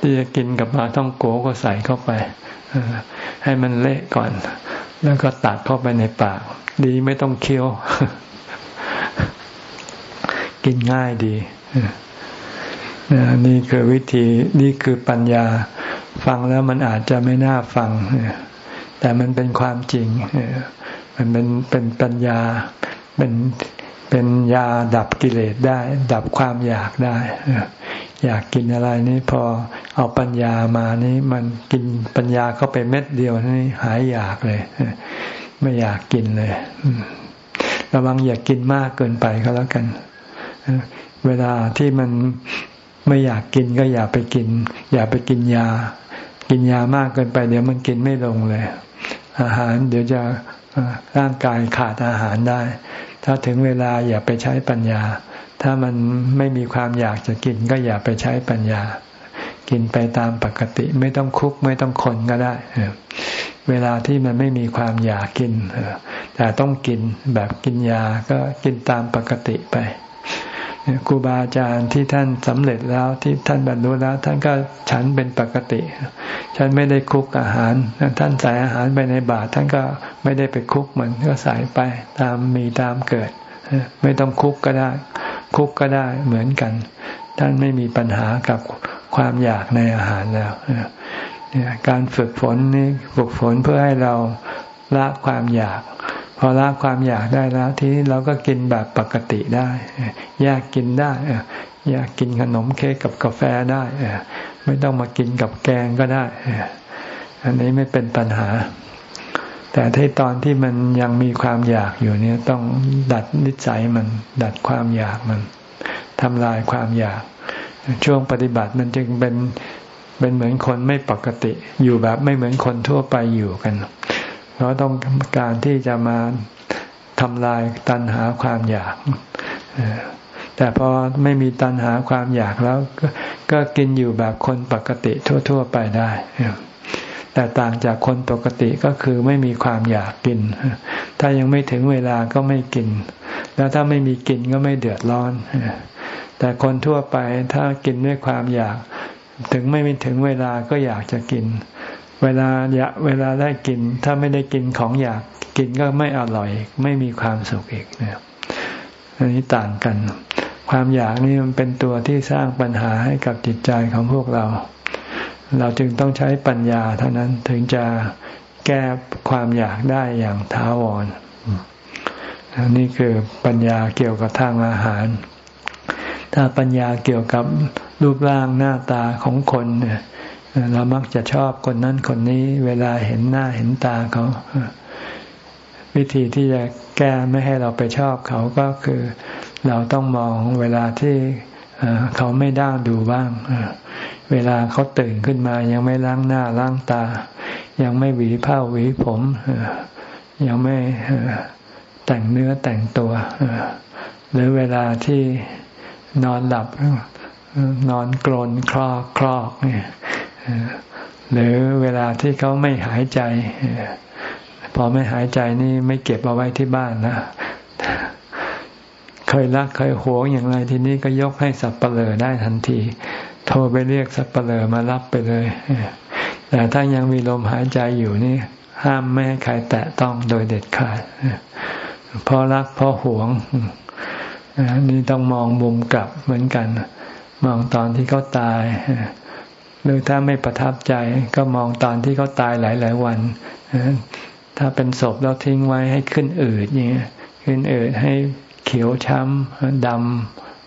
ที่จะกินกับปลาท่องโกก็ใส่เข้าไปให้มันเละก่อน แล้วก็ตัดเข้าไปในปาก ดีไม่ต้องเคี้ยว กินง่ายดีนี่คือวิธีนี่คือปัญญา ฟังแล้วมันอาจจะไม่น่าฟัง แต่มันเป็นความจริงมันเป็นเป็นปัญญาเป็นเป็นยาดับกิเลสได้ ดับความอยากได้ อยากกินอะไรนี่พอเอาปัญญามานี่มันกินปัญญาเข้าไปเม็ดเดียวนี่หายอยากเลย ไม่อยากกินเลย ระวังอย่ากกินมากเกินไปก็แล้วกัน เวลาที่มันไม่อยากกินก็อย่าไปกิน อย่าไปกินยา กินยามากเกินไป เดี๋ยวมันกินไม่ลงเลย อาหาร เดี๋ยวจะร่างกายขาดอาหารได้ ถ้าถึงเวลาอย่าไปใช้ปัญญา ถ้ามันไม่มีความอยากจะกินก็อย่าไปใช้ปัญญา กินไปตามปกติไม่ต้องคุกไม่ต้องคนก็ได้ เวลาที่มันไม่มีความอยากกินแต่ต้องกินแบบกินยาก็กินตามปกติไป ครูบาอาจารย์ที่ท่านสำเร็จแล้วที่ท่านบรรลุแล้ว ท่านก็ฉันเป็นปกติ ฉันไม่ได้คุกอาหาร ท่านใส่อาหารไปในบาตรท่านก็ไม่ได้ไปคุกมันก็ใส่ไปตามมีตามเกิด ไม่ต้องคุกก็ได้ คุกก็ได้เหมือนกัน ท่านไม่มีปัญหากับความอยากในอาหารแล้วการฝึกฝนนี่ฝึกฝนเพื่อให้เราละความอยาก พอละความอยากได้แล้ว ทีนี้เราก็กินแบบปกติได้อยากกินได้อยากกินขนมเค้กกับกาแฟได้ไม่ต้องมากินกับแกงก็ได้อันนี้ไม่เป็นปัญหา แต่ที่ตอนที่มันยังมีความอยากอยู่เนี่ยต้องดัดนิสัยมัน ดัดความอยากมันทำลายความอยาก ช่วงปฏิบัติมันจึงเป็นเป็นเหมือนคนไม่ปกติ อยู่แบบไม่เหมือนคนทั่วไปอยู่กัน เราต้องการที่จะมาทำลายตัณหาความอยาก แต่พอไม่มีตัณหาความอยากแล้วก็กินอยู่แบบคนปกติทั่ว ๆ ไปได้ แต่ต่างจากคนปกติก็คือไม่มีความอยากกิน ถ้ายังไม่ถึงเวลาก็ไม่กิน แล้วถ้าไม่มีกินก็ไม่เดือดร้อน แต่คนทั่วไปถ้ากินด้วยความอยาก ถึงไม่มีถึงเวลาก็อยากจะกิน เวลาอยากเวลาได้กิน ถ้าไม่ได้กินของอยากกินก็ไม่อร่อย ไม่มีความสุขอีกนะอันนี้ต่างกัน ความอยากนี่มันเป็นตัวที่สร้างปัญหาให้กับจิตใจของพวกเรา เราจึงต้องใช้ปัญญาเท่านั้นถึงจะแก้ความอยากได้อย่างท้าวรนนี่คือปัญญาเกี่ยวกับทางอาหาร ถ้าปัญญาเกี่ยวกับรูปร่างหน้าตาของคนเเรามักจะชอบคนนั้นคนนี้ เวลาเห็นหน้าเห็นตาเขาวิธีที่จะแก้ไม่ให้เราไปชอบเขาก็คือ เราต้องมองเวลาที่เขาไม่ด้างดูบ้าง เวลาเขาตื่นขึ้นมายังไม่ล้างหน้าล้างตา ยังไม่หวีผ้าหวีผม ยังไม่แต่งเนื้อแต่งตัว หรือเวลาที่นอนหลับนอนกรนคลอกคลอกเนี่ย หรือเวลาที่เขาไม่หายใจ พอไม่หายใจนี่ไม่เก็บเอาไว้ที่บ้านนะ เคยรักเคยหวงอย่างไรทีนี้ก็ยกให้สับเปลอได้ทันที โทรไปเรียกสับเปลอมารับไปเลย แต่ถ้ายังมีลมหายใจอยู่นี่ห้ามไม่ให้ใครแตะต้องโดยเด็ดขาดเพราะรักเพราะหวงนี่ต้องมองมุมกลับเหมือนกัน มองตอนที่เขาตาย หรือถ้าไม่ประทับใจก็มองตอนที่เขาตายหลาย ๆ วัน ถ้าเป็นศพแล้วทิ้งไว้ให้ขึ้นอืดเนี่ยขึ้นอืดให้เขียวช้ำด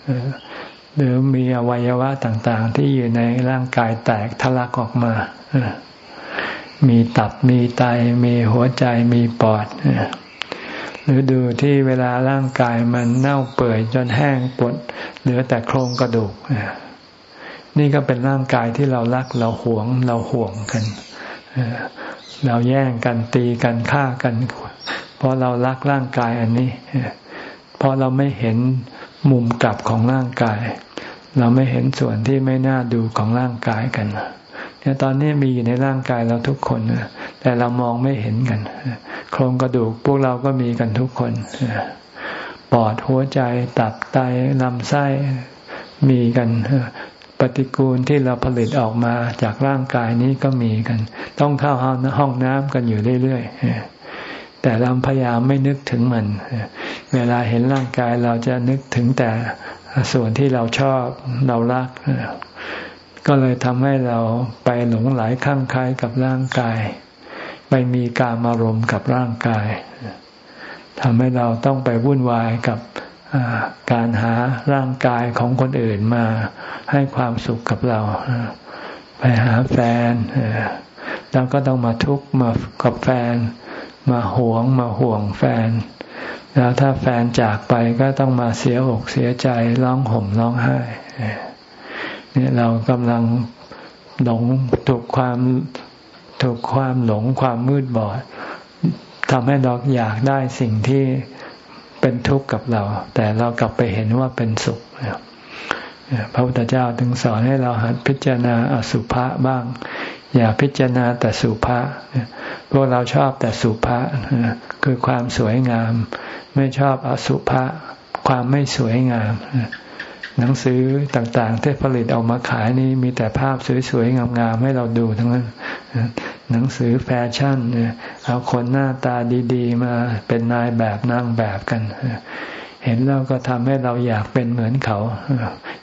ำหรือมีอวัยวะต่าง ๆ ที่อยู่ในร่างกายแตกทะลักออกมามีตับมีไตมีหัวใจมีปอดหรือดูที่เวลาร่างกายมันเน่าเปื่อยจนแห้งปวดเหลือแต่โครงกระดูก นี่ก็เป็นร่างกายที่เรารักเราหวง เราห่วงกันเราแย่งกันตีกันฆ่ากัน เพราะเรารักร่างกายอันนี้เพราะเราไม่เห็นมุมกลับของร่างกาย เราไม่เห็นส่วนที่ไม่น่าดูของร่างกายกันเนี่ยตอนนี้มีอยู่ในร่างกายเราทุกคนแต่เรามองไม่เห็นกันโครงกระดูกพวกเราก็มีกันทุกคนปอดหัวใจตับไตลำไส้มีกัน ปฏิกูลที่เราผลิตออกมาจากร่างกายนี้ก็มีกัน ต้องเข้าห้องน้ำกันอยู่เรื่อยๆแต่เราพยายามไม่นึกถึงมัน เวลาเห็นร่างกายเราจะนึกถึงแต่ส่วนที่เราชอบเรารัก ก็เลยทำให้เราไปหลงไหลข้างคล้ายกับร่างกาย ไปมีการอารมณ์กับร่างกายทำให้เราต้องไปวุ่นวายกับ การหาร่างกายของคนอื่นมาให้ความสุขกับเรา ไปหาแฟนเราก็ต้องมาทุกข์มากับแฟน มาหวงมาห่วงแฟน แล้วถ้าแฟนจากไปก็ต้องมาเสียอกเสียใจร้องห่มร้องไห้เนี่ยเรากำลังหลงถูกความถูกความหลงความมืดบอดทำให้เราอยากได้สิ่งที่ เป็นทุกข์กับเรา แต่เรากลับไปเห็นว่าเป็นสุขพระพุทธเจ้าถึงสอนให้เราหัดพิจารณาอสุภะบ้าง อย่าพิจารณาแต่สุภะพวกเราชอบแต่สุภะคือความสวยงาม ไม่ชอบอสุภะความไม่สวยงามหนังสือต่างๆที่ผลิตออกมาขายนี่มีแต่ภาพสวยๆงามๆให้เราดูทั้งนั้น หนังสือแฟชั่นเอาคนหน้าตาดีๆ มาเป็นนายแบบนางแบบกัน เห็นแล้วก็ทำให้เราอยากเป็นเหมือนเขา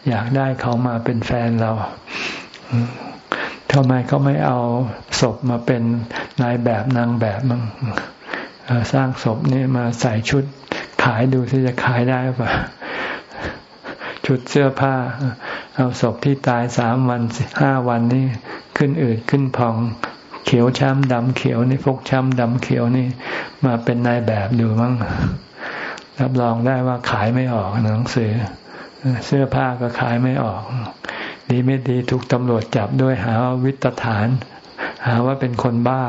อยากได้เขามาเป็นแฟนเราทำไมเขาไม่เอาศพมาเป็นนายแบบนางแบบมั้งสร้างศพนี่มาใส่ชุดขายดูที่จะขายได้ปะชุดเสื้อผ้า เอาศพที่ตายสามวันห้าวันนี่ขึ้นอืดขึ้นพอง เขียวช้ำดำเขียวนี่ฟกช้ำดำเขียวนี่ มาเป็นนายแบบดูมั้งรับรองได้ว่าขายไม่ออกหนังสือ เสื้อผ้าก็ขายไม่ออก ดีไม่ดีถูกตำรวจจับด้วยหาวิตฐาน หาว่าเป็นคนบ้า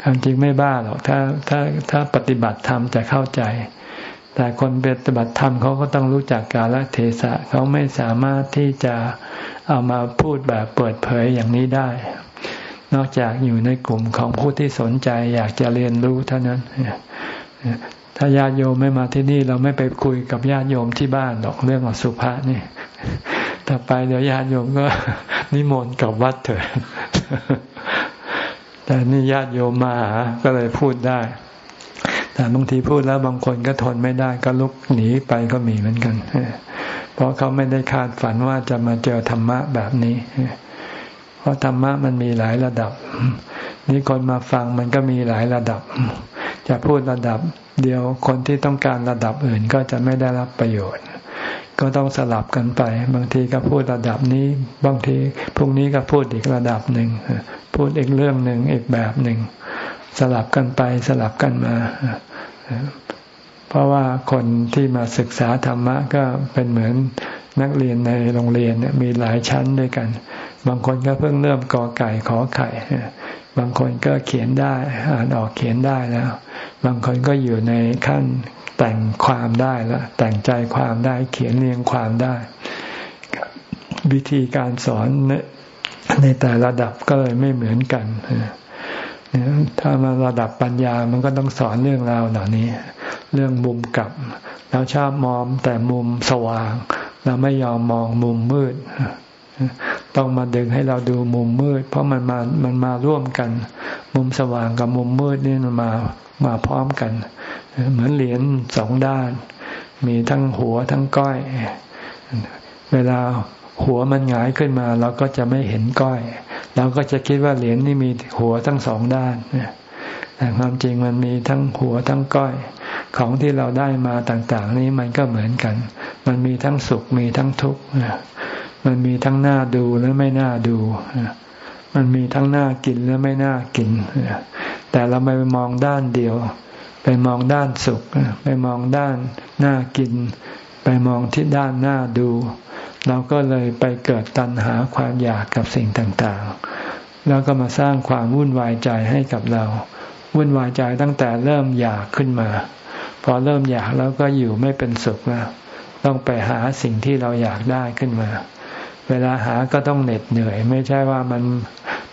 ความจริงไม่บ้าหรอกถ้าถ้าถ้าปฏิบัติธรรมจะเข้าใจ แต่คนปฏิบัติธรรมเขาก็ต้องรู้จักกาลเทศะเขาไม่สามารถที่จะเอามาพูดแบบเปิดเผยอย่างนี้ได้ นอกจากอยู่ในกลุ่มของผู้ที่สนใจอยากจะเรียนรู้เท่านั้นถ้าญาติโยมไม่มาที่นี่ เราไม่ไปคุยกับญาติโยมที่บ้านหรอกเรื่องอสุภาษนี่ถ้าไปเดี๋ยวญาติโยมก็นิมนต์กลับวัดเถิดแต่นี่ญาติโยมมาหาก็เลยพูดได้ แต่บางทีพูดแล้วบางคนก็ทนไม่ได้ก็ลุกหนีไปก็มีเหมือนกัน เพราะเขาไม่ได้คาดฝันว่าจะมาเจอธรรมะแบบนี้ เพราะธรรมะมันมีหลายระดับ นี่คนมาฟังมันก็มีหลายระดับ จะพูดระดับ เดียวคนที่ต้องการระดับอื่นก็จะไม่ได้รับประโยชน์ ก็ต้องสลับกันไป บางทีก็พูดระดับนี้ บางทีพรุ่งนี้ก็พูดอีกระดับหนึ่งพูดอีกเรื่องหนึ่งอีกแบบหนึ่งสลับกันไปสลับกันมา เพราะว่าคนที่มาศึกษาธรรมะก็เป็นเหมือนนักเรียนในโรงเรียนมีหลายชั้นด้วยกัน บางคนก็เพิ่งเริ่มกอไก่ขอไข่ บางคนก็เขียนได้ อ่านออกเขียนได้แล้ว บางคนก็อยู่ในขั้นแต่งความได้แล้วแต่งใจความได้เขียนเรียงความได้ วิธีการสอนในแต่ระดับก็เลยไม่เหมือนกันถ้ามาระดับปัญญามันก็ต้องสอนเรื่องราวเหล่านี้ เรื่องมุมกลับเราชอบมองแต่มุมสว่าง เราไม่ยอมมองมุมมืด ต้องมาดึงให้เราดูมุมมืด เพราะมันมามันมาร่วมกัน มุมสว่างกับมุมมืดนี่มันมามาพร้อมกัน เหมือนเหรียญสองด้าน มีทั้งหัวทั้งก้อย เวลาหัวมันหงายขึ้นมา เราก็จะไม่เห็นก้อย เราก็จะคิดว่าเหรียญนี่มีหัวทั้งสองด้านแต่ความจริงมันมีทั้งหัวทั้งก้อย ของที่เราได้มาต่าง ๆ นี้มันก็เหมือนกัน มันมีทั้งสุขมีทั้งทุกข์ มันมีทั้งหน้าดูและไม่น่าดูมันมีทั้งหน้ากินและไม่น่ากินแต่เราไปมองด้านเดียว ไปมองด้านสุข ไปมองด้านหน้ากิน ไปมองที่ด้านหน้าดู เราก็เลยไปเกิดตัณหาความอยากกับสิ่งต่างๆ แล้วก็มาสร้างความวุ่นวายใจให้กับเรา วุ่นวายใจตั้งแต่เริ่มอยากขึ้นมา พอเริ่มอยากแล้วก็อยู่ไม่เป็นสุขแล้ว ต้องไปหาสิ่งที่เราอยากได้ขึ้นมา เวลาหาก็ต้องเหน็ดเหนื่อย ไม่ใช่ว่ามัน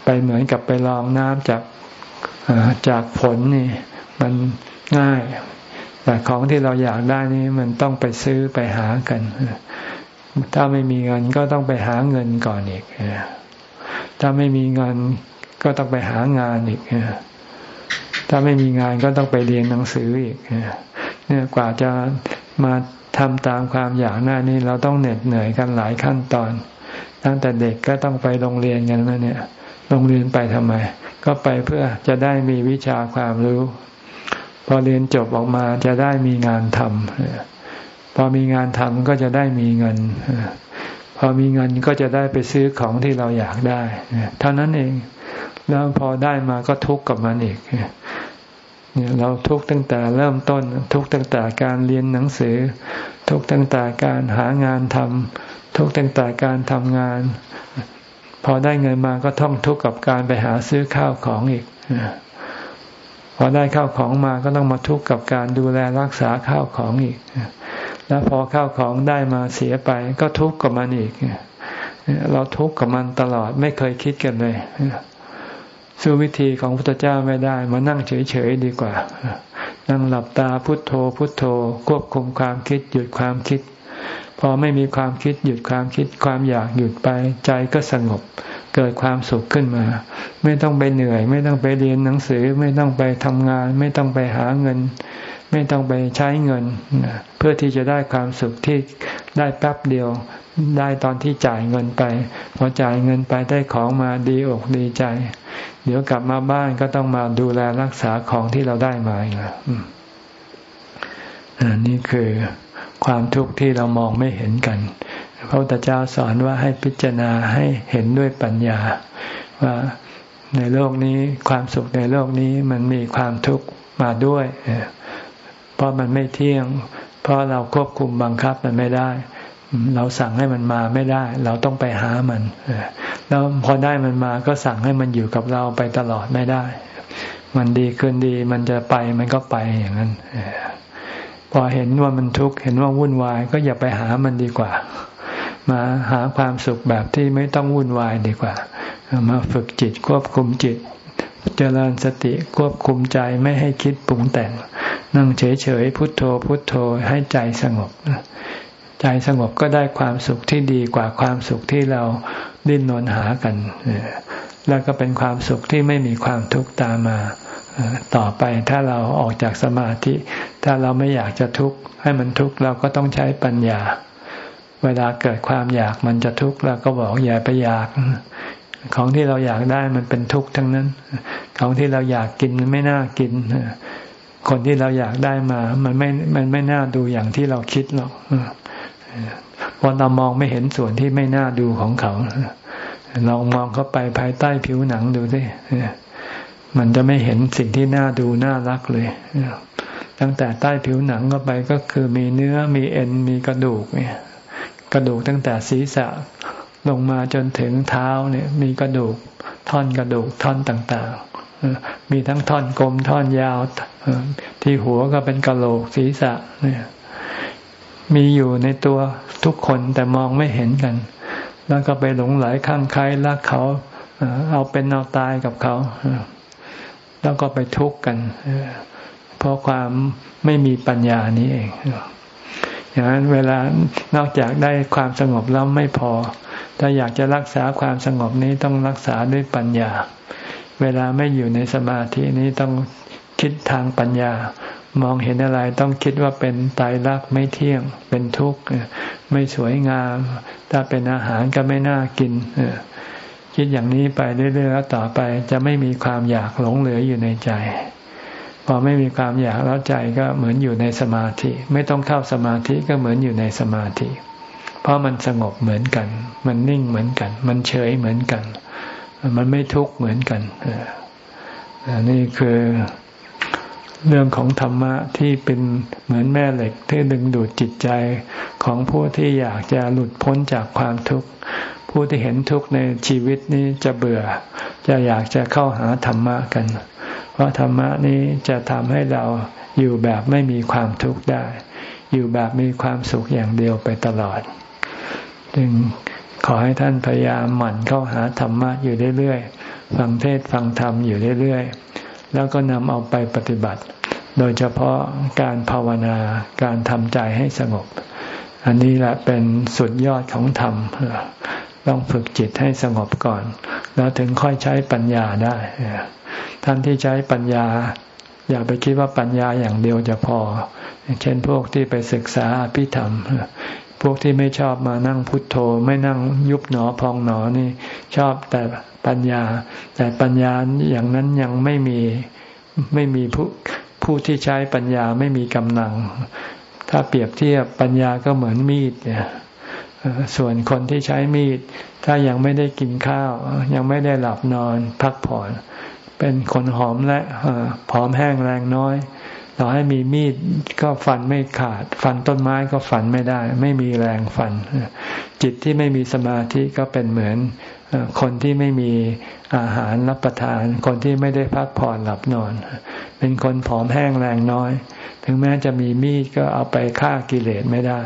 ไปเหมือนกับไปลองน้ำจากจากฝนนี่ มันง่าย แต่ของที่เราอยากได้นี่มันต้องไปซื้อไปหากัน ถ้าไม่มีเงินก็ต้องไปหาเงินก่อนอีกถ้าไม่มีเงินก็ต้องไปหางานอีกถ้าไม่มีงานก็ต้องไปเรียนหนังสืออีกเนี่ยกว่าจะมาทำตามความอยากหน้านี้เราต้องเหน็ดเหนื่อยกันหลายขั้นตอน ตั้งแต่เด็กก็ต้องไปโรงเรียนกันนะเนี่ย โรงเรียนไปทำไม ก็ไปเพื่อจะได้มีวิชาความรู้ พอเรียนจบออกมาจะได้มีงานทำพอมีงานทำก็จะได้มีเงิน พอมีเงินก็จะได้ไปซื้อของที่เราอยากได้เท่านั้นเอง แล้วพอได้มาก็ทุกข์กับมันอีกเนี่ยเราทุกตั้งแต่เริ่มต้น ทุกตั้งแต่การเรียนหนังสือ ทุกตั้งแต่การหางานทำ ทุกตั้งแต่การทำงาน พอได้เงินมาก็ท่องทุกข์กับการไปหาซื้อข้าวของอีกพอได้ข้าวของมาก็ต้องมาทุกข์กับการดูแลรักษาข้าวของอีก แล้วพอข้าวของได้มาเสียไปก็ทุกข์กับมันอีก เราทุกข์กับมันตลอดไม่เคยคิดกันเลยสู้วิธีของพุทธเจ้าไม่ได้ มานั่งเฉยๆดีกว่า นั่งหลับตาพุทโธพุทโธ ควบคุมความคิดหยุดความคิด พอไม่มีความคิดหยุดความคิดความอยากหยุดไป ใจก็สงบ เกิดความสุขขึ้นมา ไม่ต้องไปเหนื่อย ไม่ต้องไปเรียนหนังสือ ไม่ต้องไปทำงาน ไม่ต้องไปหาเงิน ไม่ต้องไปใช้เงินเพื่อที่จะได้ความสุขที่ได้แป๊บเดียว ได้ตอนที่จ่ายเงินไป พอจ่ายเงินไปได้ของมาดีอกดีใจ เดี๋ยวกลับมาบ้านก็ต้องมาดูแลรักษาของที่เราได้มาอีกแล้วนี่คือ ความทุกข์ที่เรามองไม่เห็นกัน พระพุทธเจ้าสอนว่าให้พิจารณาให้เห็นด้วยปัญญา ว่าในโลกนี้ความสุขในโลกนี้มันมีความทุกข์มาด้วย เพราะมันไม่เที่ยง เพราะเราควบคุมบังคับมันไม่ได้ เราสั่งให้มันมาไม่ได้ เราต้องไปหามันแล้วพอได้มันมาก็สั่งให้มันอยู่กับเราไปตลอดไม่ได้ มันดีขึ้นดีมันจะไปมันก็ไปอย่างนั้น พอเห็นว่ามันทุกข์เห็นว่าวุ่นวาย ก็อย่าไปหามันดีกว่า มาหาความสุขแบบที่ไม่ต้องวุ่นวายดีกว่า มาฝึกจิตควบคุมจิต เจริญสติควบคุมใจไม่ให้คิดปรุงแต่ง นั่งเฉยๆพุทโธ พุทโธให้ใจสงบใจสงบก็ได้ความสุขที่ดีกว่าความสุขที่เราดิ้นรนหากัน แล้วก็เป็นความสุขที่ไม่มีความทุกข์ตามมา ต่อไปถ้าเราออกจากสมาธิ ถ้าเราไม่อยากจะทุกข์ให้มันทุกข์เราก็ต้องใช้ปัญญา เวลาเกิดความอยากมันจะทุกข์เราก็บอกอย่าไปอยาก ของที่เราอยากได้มันเป็นทุกข์ทั้งนั้น ของที่เราอยากกินมันไม่น่ากินคนที่เราอยากได้มา มันไม่ มันไม่น่าดูอย่างที่เราคิดหรอกพอเรามองไม่เห็นส่วนที่ไม่น่าดูของเขา ลองมองเข้าไปภายใต้ผิวหนังดูสิ มันจะไม่เห็นสิ่งที่น่าดูน่ารักเลยตั้งแต่ใต้ผิวหนังเข้าไปก็คือมีเนื้อมีเอ็นมีกระดูกเนี่ย กระดูกตั้งแต่ศีรษะลงมาจนถึงเท้าเนี่ย มีกระดูกท่อนกระดูกท่อนต่างๆมีทั้งท่อนกลมท่อนยาวที่หัวก็เป็นกระโหลกศีรษะเนี่ย มีอยู่ในตัวทุกคนแต่มองไม่เห็นกัน แล้วก็ไปหลงไหลข้างใครรักเขาเอาเป็นเอาตายกับเขา แล้วก็ไปทุกข์กันเพราะความไม่มีปัญญานี้เองอย่างนั้นเวลานอกจากได้ความสงบแล้วไม่พอ ถ้าอยากจะรักษาความสงบนี้ต้องรักษาด้วยปัญญา เวลาไม่อยู่ในสมาธินี้ต้องคิดทางปัญญา มองเห็นอะไรต้องคิดว่าเป็นตายรักไม่เที่ยง เป็นทุกข์ไม่สวยงาม ถ้าเป็นอาหารก็ไม่น่ากิน คิดอย่างนี้ไปเรื่อยๆแล้วต่อไปจะไม่มีความอยากหลงเหลืออยู่ในใจ พอไม่มีความอยากแล้วใจก็เหมือนอยู่ในสมาธิ ไม่ต้องเข้าสมาธิก็เหมือนอยู่ในสมาธิ เพราะมันสงบเหมือนกัน มันนิ่งเหมือนกัน มันเฉยเหมือนกัน มันไม่ทุกข์เหมือนกันนี่คือเรื่องของธรรมะที่เป็นเหมือนแม่เหล็กที่ดึงดูดจิตใจของผู้ที่อยากจะหลุดพ้นจากความทุกข์ ผู้ที่เห็นทุกข์ในชีวิตนี้จะเบื่อ จะอยากจะเข้าหาธรรมะกัน เพราะธรรมะนี้จะทำให้เราอยู่แบบไม่มีความทุกข์ได้ อยู่แบบมีความสุขอย่างเดียวไปตลอด จึงขอให้ท่านพยายามหมั่นเข้าหาธรรมะอยู่เรื่อยๆ ฟังเทศฟังธรรมอยู่เรื่อยๆ แล้วก็นำเอาไปปฏิบัติ โดยเฉพาะการภาวนา การทำใจให้สงบ อันนี้แหละเป็นสุดยอดของธรรม ต้องฝึกจิตให้สงบก่อน แล้วถึงค่อยใช้ปัญญาได้ ท่านที่ใช้ปัญญา อย่าไปคิดว่าปัญญาอย่างเดียวจะพอ เช่นพวกที่ไปศึกษาพิธรรม พวกที่ไม่ชอบมานั่งพุทโธ ไม่นั่งยุบหนอพองหนอนี่ ชอบแต่ปัญญา แต่ปัญญาอย่างนั้นยังไม่มีไม่มีผู้ผู้ที่ใช้ปัญญาไม่มีกำลัง ถ้าเปรียบเทียบปัญญาก็เหมือนมีดเนี่ย ส่วนคนที่ใช้มีด ถ้ายังไม่ได้กินข้าว ยังไม่ได้หลับนอนพักผ่อน เป็นคนหอมและผอมแห้งแรงน้อยต่อให้มีมีดก็ฟันไม่ขาด ฟันต้นไม้ก็ฟันไม่ได้ ไม่มีแรงฟัน จิตที่ไม่มีสมาธิก็เป็นเหมือนคนที่ไม่มีอาหารรับประทาน คนที่ไม่ได้พักผ่อนหลับนอน เป็นคนผอมแห้งแรงน้อย ถึงแม้จะมีมีดก็เอาไปฆ่ากิเลสไม่ได้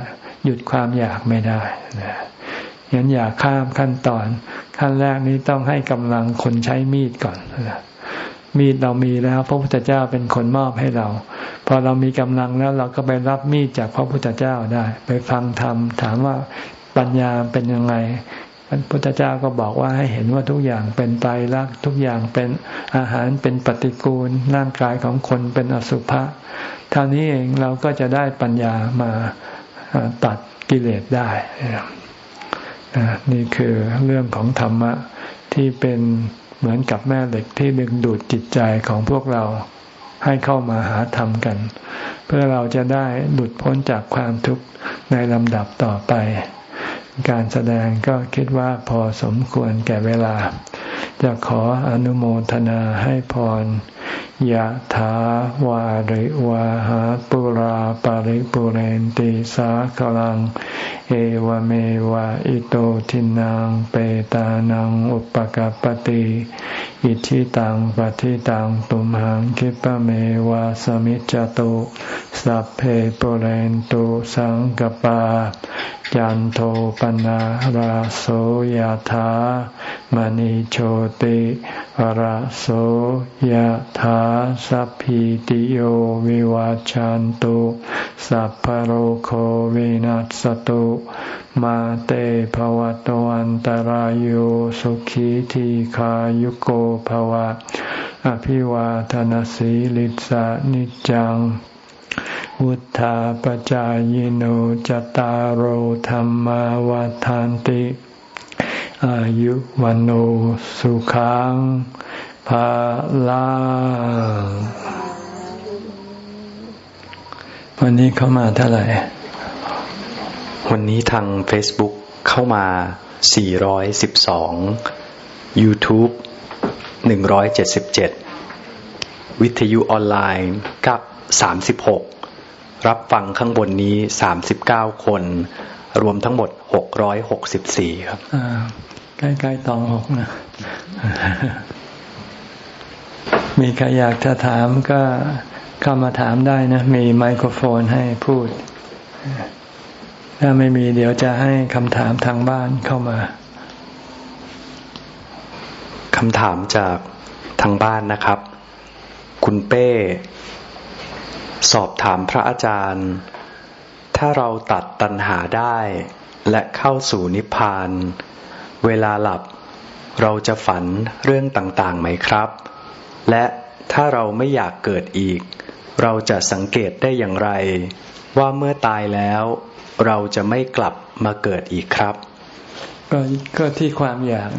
หยุดความอยากไม่ได้นะงั้นอย่าข้ามขั้นตอน ขั้นแรกนี้ต้องให้กำลังคนใช้มีดก่อนมีดเรามีแล้ว พระพุทธเจ้าเป็นคนมอบให้เรา พอเรามีกำลังแล้วเราก็ไปรับมีดจากพระพุทธเจ้าได้ ไปฟังธรรมถามว่าปัญญาเป็นยังไงพระพุทธเจ้าก็บอกว่าให้เห็นว่าทุกอย่างเป็นไตรลักษณ์ทุกอย่างเป็นอาหารเป็นปฏิกูลร่างกายของคนเป็นอสุภะเท่านี้เองเราก็จะได้ปัญญามา ตัดกิเลสได้นี่คือเรื่องของธรรมะที่เป็นเหมือนกับแม่เหล็กที่ดึงดูดจิตใจของพวกเราให้เข้ามาหาธรรมกัน เพื่อเราจะได้หลุดพ้นจากความทุกข์ในลำดับต่อไป การแสดงก็คิดว่าพอสมควรแก่เวลา จะขออนุโมทนาให้พรยะถาวาริวาหาปุราปาริปุเรนติสาคลัง เอวเมวะอิโตทินังเปตานังอุปกาปติอิชิตังปฏิตังตุมหังคิปะเมวะสมิจจตุสัพเพปุเรนตุสังกปาจันโทปนะราโสยธา มณิโชติราโสยธาสัพพิติโยวิวาจันตุสัพพโรโควินัสตุมาเตภวะตวันตารโยสุขีทีขายุโกภวะ อภิวาทนสีลิสานิจังวุธาปจายโนจตารโธรรมวาทานติ อายุวันโอสุขังภาลาวันนี้เข้ามาเท่าไหร่ วันนี้ทาง Facebook เข้ามา 412 YouTube 177 วิทยุออนไลน์กับ 36 รับฟังข้างบนนี้สามสิบเก้าคน รวมทั้งหมดหกร้อยหกสิบสี่ครับ ใกล้ๆตองหกนะมีใครอยากจะถามก็เข้ามาถามได้นะ มีไมโครโฟนให้พูด ถ้าไม่มีเดี๋ยวจะให้คำถามทางบ้านเข้ามาคำถามจากทางบ้านนะครับ คุณเป้ สอบถามพระอาจารย์ ถ้าเราตัดตัณหาได้ และเข้าสู่นิพพาน เวลาหลับ เราจะฝันเรื่องต่างๆไหมครับ และถ้าเราไม่อยากเกิดอีก เราจะสังเกตได้อย่างไร ว่าเมื่อตายแล้ว เราจะไม่กลับมาเกิดอีกครับก็ก็ที่ความอยาก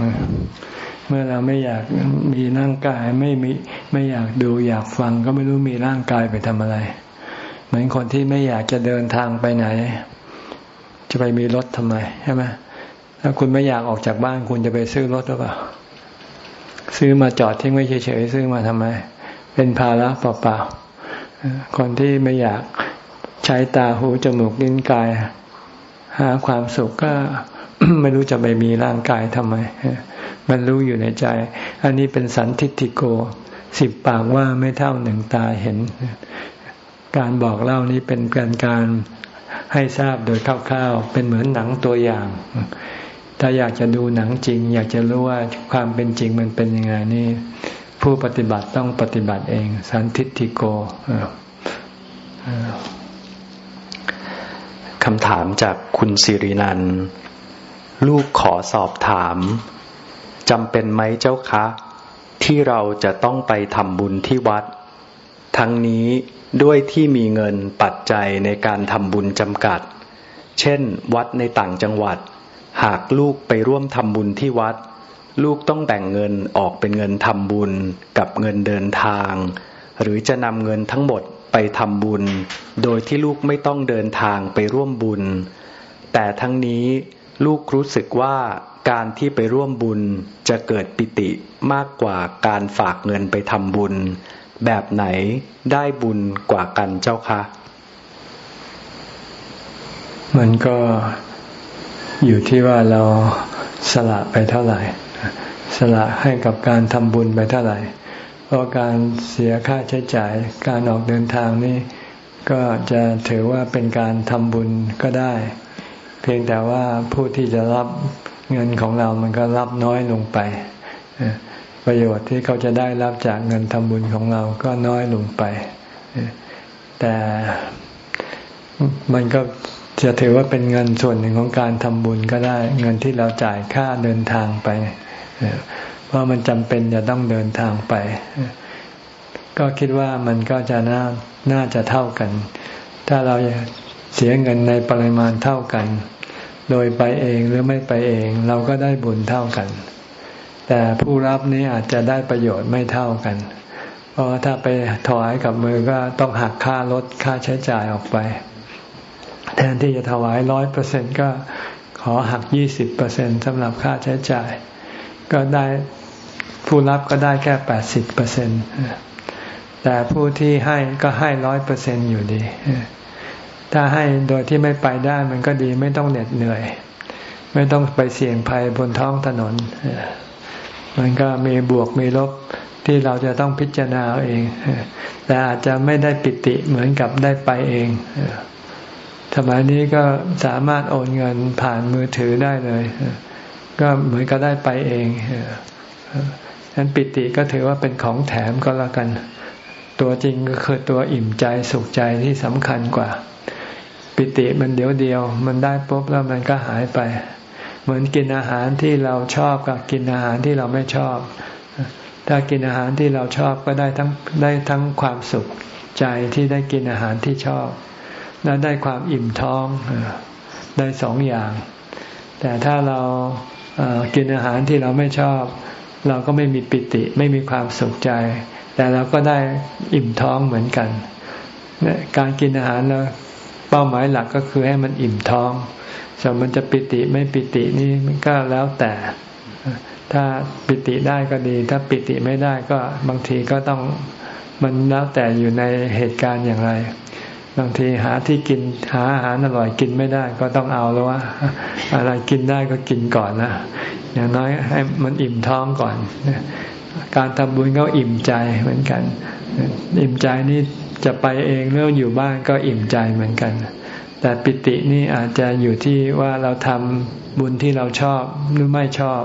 เมื่อเราไม่อยากมีร่างกายไม่มีไม่อยากดูอยากฟังก็ไม่รู้มีร่างกายไปทำอะไร เหมือนคนที่ไม่อยากจะเดินทางไปไหน จะไปมีรถทำไมใช่ไหม ถ้าคุณไม่อยากออกจากบ้านคุณจะไปซื้อรถหรือเปล่า ซื้อมาจอดทิ้งไว้เฉยๆซื้อมาทำไม เป็นภาระเปล่าๆคนที่ไม่อยากใช้ตาหูจมูกลิ้นกาย หาความสุขก็ไม่รู้จะไปมีร่างกายทำไม มันรู้อยู่ในใจ อันนี้เป็นสันทิติโก สิบปากว่าไม่เท่าหนึ่งตาเห็น การบอกเล่านี้เป็นการการให้ทราบโดยคร่าวๆ เป็นเหมือนหนังตัวอย่าง ถ้าอยากจะดูหนังจริง อยากจะรู้ว่าความเป็นจริงมันเป็นยังไงนี่ ผู้ปฏิบัติต้องปฏิบัติเอง สันทิติโกคำถามจากคุณสิรินัน ลูกขอสอบถามจำเป็นไหมเจ้าคะ ที่เราจะต้องไปทำบุญที่วัด ทั้งนี้ด้วยที่มีเงินปัจจัยในการทำบุญจำกัด เช่น วัดในต่างจังหวัด หากลูกไปร่วมทำบุญที่วัด ลูกต้องแบ่งเงินออกเป็นเงินทำบุญกับเงินเดินทาง หรือจะนำเงินทั้งหมดไปทำบุญ โดยที่ลูกไม่ต้องเดินทางไปร่วมบุญ แต่ทั้งนี้ลูกรู้สึกว่าการที่ไปร่วมบุญจะเกิดปิติมากกว่าการฝากเงินไปทำบุญ แบบไหนได้บุญกว่ากันเจ้าคะ มันก็ อยู่ที่ว่าเราสละไปเท่าไหร่ สละให้กับการทำบุญไปเท่าไหร่ เพราะการเสียค่าใช้จ่ายการออกเดินทางนี่ก็จะถือว่าเป็นการทำบุญก็ได้ เพียงแต่ว่าผู้ที่จะรับเงินของเรามันก็รับน้อยลงไป ประโยชน์ที่เขาจะได้รับจากเงินทำบุญของเราก็น้อยลงไป แต่มันก็ จะถือว่าเป็นเงินส่วนหนึ่งของการทำบุญก็ได้ เงินที่เราจ่ายค่าเดินทางไป เพราะมันจำเป็นจะต้องเดินทางไป ก็คิดว่ามันก็จะน่าน่าจะเท่ากัน ถ้าเราเสียเงินในปริมาณเท่ากัน โดยไปเองหรือไม่ไปเองเราก็ได้บุญเท่ากัน แต่ผู้รับนี้อาจจะได้ประโยชน์ไม่เท่ากัน เพราะถ้าไปถวายกับมือก็ต้องหักค่ารถค่าใช้จ่ายออกไป แทนที่จะถวายร้อยเปอร์เซ็นก็ขอหักยี่สิบเปอร์เซ็นสำหรับค่าใช้จ่าย ก็ได้ผู้รับก็ได้แค่แปดสิบเปอร์เซ็นแต่ผู้ที่ให้ก็ให้ร้อยเปอร์เซ็นอยู่ดี ถ้าให้โดยที่ไม่ไปได้มันก็ดีไม่ต้องเหน็ดเหนื่อย ไม่ต้องไปเสี่ยงภัยบนท้องถนน มันก็มีบวกมีลบที่เราจะต้องพิจารณาเอง แต่อาจจะไม่ได้ปิติเหมือนกับได้ไปเอง สมัยนี้ก็สามารถโอนเงินผ่านมือถือได้เลย ก็เหมือนก็ได้ไปเองฉะนั้นปิติก็ถือว่าเป็นของแถมก็แล้วกัน ตัวจริงก็คือตัวอิ่มใจสุขใจที่สำคัญกว่า ปิติมันเดียวเดียว มันได้ปุ๊บแล้วมันก็หายไป เหมือนกินอาหารที่เราชอบกับกินอาหารที่เราไม่ชอบ ถ้ากินอาหารที่เราชอบก็ได้ทั้งได้ทั้งความสุขใจที่ได้กินอาหารที่ชอบ และได้ความอิ่มท้องได้สองอย่าง แต่ถ้าเรากินอาหารที่เราไม่ชอบ เราก็ไม่มีปิติไม่มีความสุขใจ แต่เราก็ได้อิ่มท้องเหมือนกัน การกินอาหารเราเป้าหมายหลักก็คือให้มันอิ่มท้องส่วนมันจะปิติไม่ปิตินี่มันก็แล้วแต่ ถ้าปิติได้ก็ดี ถ้าปิติไม่ได้ก็บางทีก็ต้องมันแล้วแต่อยู่ในเหตุการณ์อย่างไร บางทีหาที่กินหาอาหารอร่อยกินไม่ได้ ก็ต้องเอาแล้วว่า อะไรกินได้ก็กินก่อนนะอย่างน้อยให้มันอิ่มท้องก่อนการทำบุญก็อิ่มใจเหมือนกัน อิ่มใจนี่จะไปเองเรื่องอยู่บ้านก็อิ่มใจเหมือนกัน แต่ปิตินี่อาจจะอยู่ที่ว่าเราทำบุญที่เราชอบหรือไม่ชอบ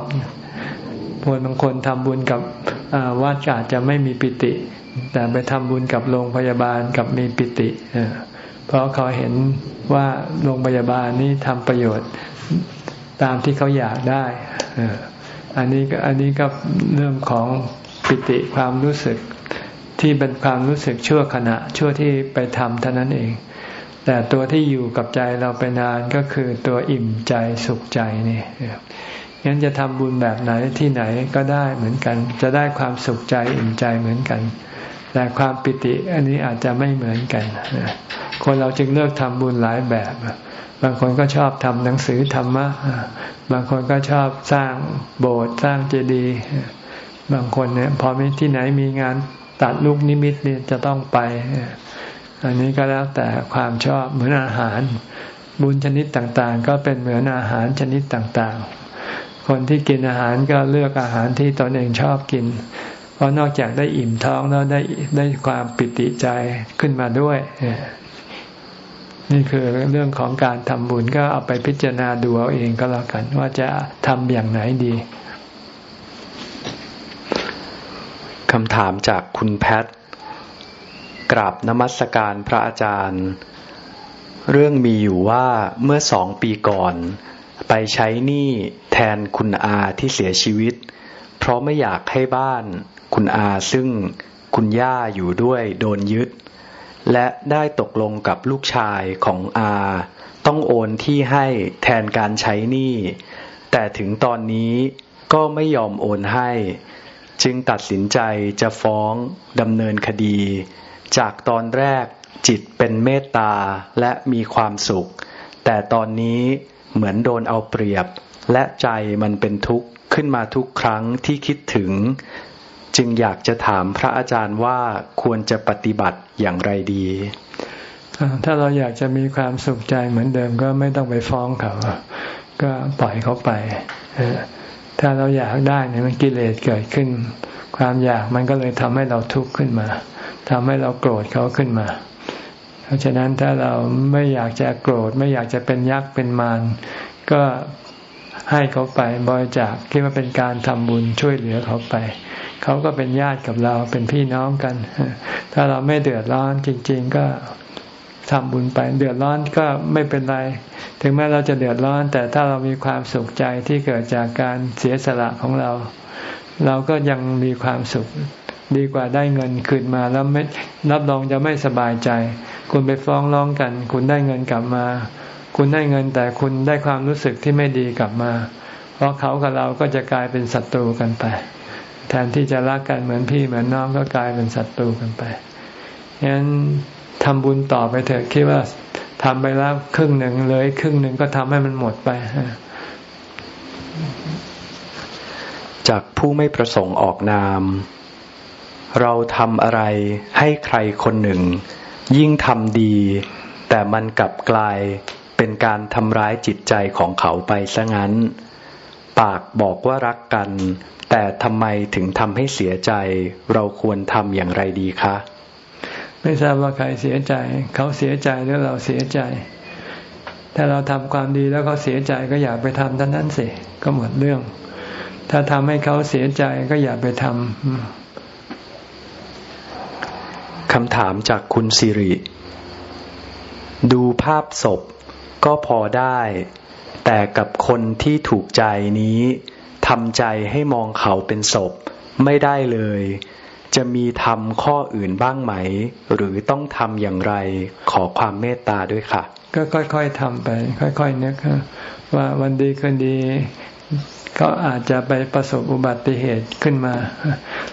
พวกบางคนทำบุญกับวัดอาจจะไม่มีปิติ แต่ไปทำบุญกับโรงพยาบาลกับมีปิติเพราะเขาเห็นว่าโรงพยาบาลนี้ทำประโยชน์ตามที่เขาอยากได้อันนี้ก็อันนี้ก็เรื่องของปิติความรู้สึกที่เป็นความรู้สึกชั่วขณะชั่วที่ไปทำเท่านั้นเอง แต่ตัวที่อยู่กับใจเราไปนานก็คือตัวอิ่มใจสุขใจนี่งั้นจะทำบุญแบบไหนที่ไหนก็ได้เหมือนกัน จะได้ความสุขใจอิ่มใจเหมือนกัน แต่ความปิติอันนี้อาจจะไม่เหมือนกัน คนเราจึงเลือกทำบุญหลายแบบ บางคนก็ชอบทำหนังสือธรรมะ บางคนก็ชอบสร้างโบสถ์สร้างเจดีย์ บางคนเนี่ยพอมีที่ไหนมีงานตัดลูกนิมิตเนี่ยจะต้องไป อันนี้ก็แล้วแต่ความชอบเหมือนอาหาร บุญชนิดต่างๆ ก็เป็นเหมือนอาหารชนิดต่างๆ คนที่กินอาหารก็เลือกอาหารที่ตนเองชอบกิน เพราะนอกจากได้อิ่มท้องแล้วได้ได้ความปิติใจขึ้นมาด้วยนี่คือเรื่องของการทำบุญก็เอาไปพิจารณาดูเอาเองก็แล้วกัน ว่าจะทำอย่างไหนดีคำถามจากคุณแพทกราบนมัสการพระอาจารย์ เรื่องมีอยู่ว่าเมื่อสองปีก่อน ไปใช้หนี้แทนคุณอาที่เสียชีวิต เพราะไม่อยากให้บ้าน คุณอาซึ่งคุณย่าอยู่ด้วยโดนยึด และได้ตกลงกับลูกชายของอา ต้องโอนที่ให้แทนการใช้หนี้ แต่ถึงตอนนี้ก็ไม่ยอมโอนให้ จึงตัดสินใจจะฟ้องดำเนินคดี จากตอนแรกจิตเป็นเมตตาและมีความสุข แต่ตอนนี้เหมือนโดนเอาเปรียบ และใจมันเป็นทุกข์ขึ้นมาทุกครั้งที่คิดถึง จึงอยากจะถามพระอาจารย์ว่าควรจะปฏิบัติอย่างไรดี ถ้าเราอยากจะมีความสุขใจเหมือนเดิมก็ไม่ต้องไปฟ้องเขา ก็ปล่อยเขาไป ถ้าเราอยากได้เนี่ยมันกิเลสเกิดขึ้น ความอยากมันก็เลยทำให้เราทุกข์ขึ้นมาทำให้เราโกรธเขาขึ้นมา เพราะฉะนั้นถ้าเราไม่อยากจะโกรธไม่อยากจะเป็นยักษ์เป็นมารก็ ให้เขาไปบริจาคคิดว่าเป็นการทำบุญช่วยเหลือเขาไป เขาก็เป็นญาติกับเราเป็นพี่น้องกัน ถ้าเราไม่เดือดร้อนจริง ๆ ก็ทำบุญไป เดือดร้อนก็ไม่เป็นไร ถึงแม้เราจะเดือดร้อน แต่ถ้าเรามีความสุขใจที่เกิดจากการเสียสละของเรา เราก็ยังมีความสุขดีกว่าได้เงินคืนมาแล้วไม่รับรองจะไม่สบายใจ คุณไปฟ้องร้องกัน คุณได้เงินกลับมา คุณได้เงินแต่คุณได้ความรู้สึกที่ไม่ดีกลับมา เพราะเขากับเราก็จะกลายเป็นศัตรูกันไป แทนที่จะรักกันเหมือนพี่เหมือนน้องก็กลายเป็นศัตรูกันไปฉะนั้นทำบุญต่อไปเถอะคิดว่าทำไปแล้วครึ่งหนึ่งเลยครึ่งหนึ่งก็ทำให้มันหมดไปจากผู้ไม่ประสงค์ออกนาม เราทำอะไรให้ใครคนหนึ่ง ยิ่งทำดี แต่มันกลับกลาย เป็นการทำร้ายจิตใจของเขาไปซะงั้น ปากบอกว่ารักกัน แต่ทำไมถึงทำให้เสียใจ เราควรทำอย่างไรดีคะ ไม่ทราบว่าใครเสียใจ เขาเสียใจหรือเราเสียใจ ถ้าเราทำความดีแล้วเขาเสียใจก็อย่าไปทำท่านนั้นสิก็หมดเรื่อง ถ้าทำให้เขาเสียใจก็อย่าไปทำคำถามจากคุณสิริ ดูภาพศพ ก็พอได้ แต่กับคนที่ถูกใจนี้ทำใจให้มองเขาเป็นศพไม่ได้เลย จะมีทำข้ออื่นบ้างไหม หรือต้องทำอย่างไรขอความเมตตาด้วยค่ะ ก็ค่อยๆทำไป ค่อยๆนึกว่าวันดีคืนดีเขาอาจจะไปประสบอุบัติเหตุขึ้นมา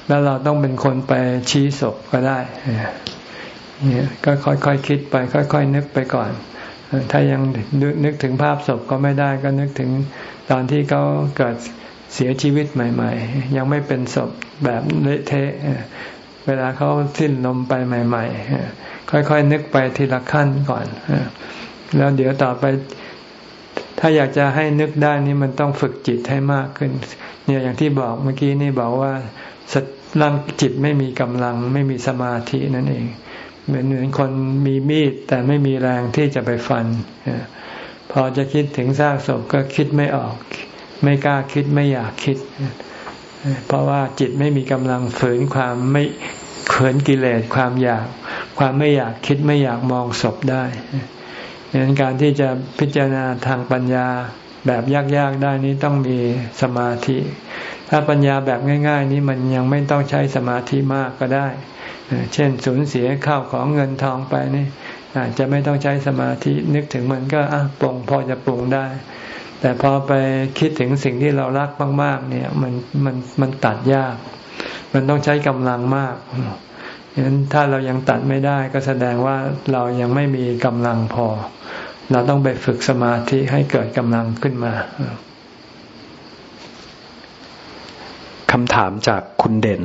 แล้วเราต้องเป็นคนไปชี้ศพก็ได้เนี่ยก็ค่อยๆคิดไป ค่อยๆนึกไปก่อน ถ้ายังนึกถึงภาพศพก็ไม่ได้ก็นึกถึงตอนที่เขาเกิดเสียชีวิตใหม่ ๆ ยังไม่เป็นศพแบบเละเทะเวลาเขาสิ้นลมไปใหม่ ๆ ค่อยๆ นึกไปทีละขั้นก่อน แล้วเดี๋ยวต่อไป ถ้าอยากจะให้นึกได้นี่มันต้องฝึกจิตให้มากขึ้น เนี่ยอย่างที่บอกเมื่อกี้นี่บอกว่าร่างจิตไม่มีกำลังไม่มีสมาธินั่นเอง เหมือนเหมือนคนมีมีดแต่ไม่มีแรงที่จะไปฟัน พอจะคิดถึงซากศพก็คิดไม่ออก ไม่กล้าคิดไม่อยากคิด เพราะว่าจิตไม่มีกำลังฝืนความไม่ขืนกิเลสความอยาก ความไม่อยากคิดไม่อยากมองศพได้ดังนั้นการที่จะพิจารณาทางปัญญาแบบยากๆได้นี้ต้องมีสมาธิ ถ้าปัญญาแบบง่าย ๆ นี้มันยังไม่ต้องใช้สมาธิมากก็ได้ เช่นสูญเสียข้าวของเงินทองไปนี่อาจจะไม่ต้องใช้สมาธินึกถึงมันก็อะปรงพอจะปรงได้ แต่พอไปคิดถึงสิ่งที่เรารักมากๆ เนี่ยมันมันมันตัดยาก มันต้องใช้กำลังมากฉะนั้นถ้าเรายังตัดไม่ได้ก็แสดงว่าเรายังไม่มีกำลังพอ เราต้องไปฝึกสมาธิให้เกิดกำลังขึ้นมา คำถามจากคุณเด่น